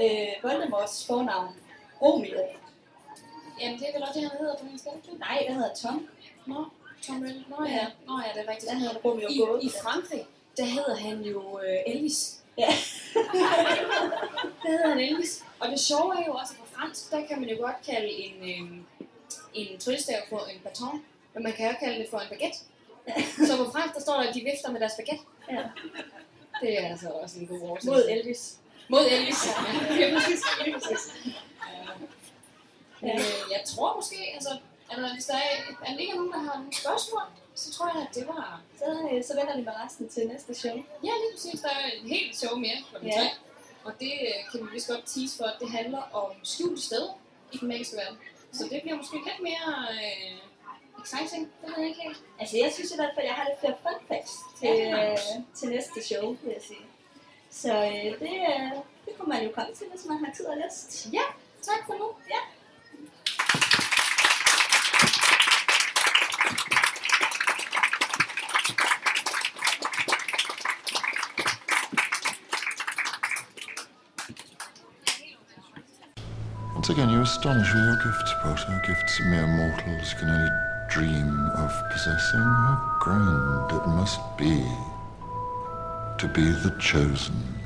øh, Voldemorts fornavn, Romil. Jamen, det er vel også det, han hedder på det ikke? Nej, den hedder Tom. Nå, Tom Riddle. Nå Ja. ja. Nå ja, det er rigtigt. Den hedder Romeo I. I Frankrig, der hedder han jo øh, Elvis. Ja. der hedder han Elvis. Og det sjove er jo også, at på fransk, der kan man jo godt kalde en, øh, en tryllestav for en baton, men man kan jo kalde det for en baguette. Så på fransk, der står der, at de vifter med deres baguette. Ja. Det er altså også en god oversættelse. Mod Elvis. Mod Elvis. Det er præcis. Det er præcis. Ja. Øh, jeg tror måske, altså, altså hvis der er, er ikke nogen, der har nogle spørgsmål, så tror jeg, at det var... Så, øh, så venter vi med resten til næste show. Ja, lige præcis. Der er en helt show mere kl. Ja. 3. Og det øh, kan vi vist godt tease for, at det handler om skjulte steder i den magiske verden. Så det bliver måske lidt mere øh, exciting. Det ved jeg ikke helt. Altså jeg synes i hvert fald, jeg har lidt flere fun facts til, Ja, øh, til næste show, vil jeg sige. Så øh, det, øh, det kunne man jo komme til, hvis man har tid og lyst. Ja, tak for nu. Ja. Once again, you astonish with your gifts, Potter. Gifts mere mortals can only dream of possessing? How grand it must be to be the chosen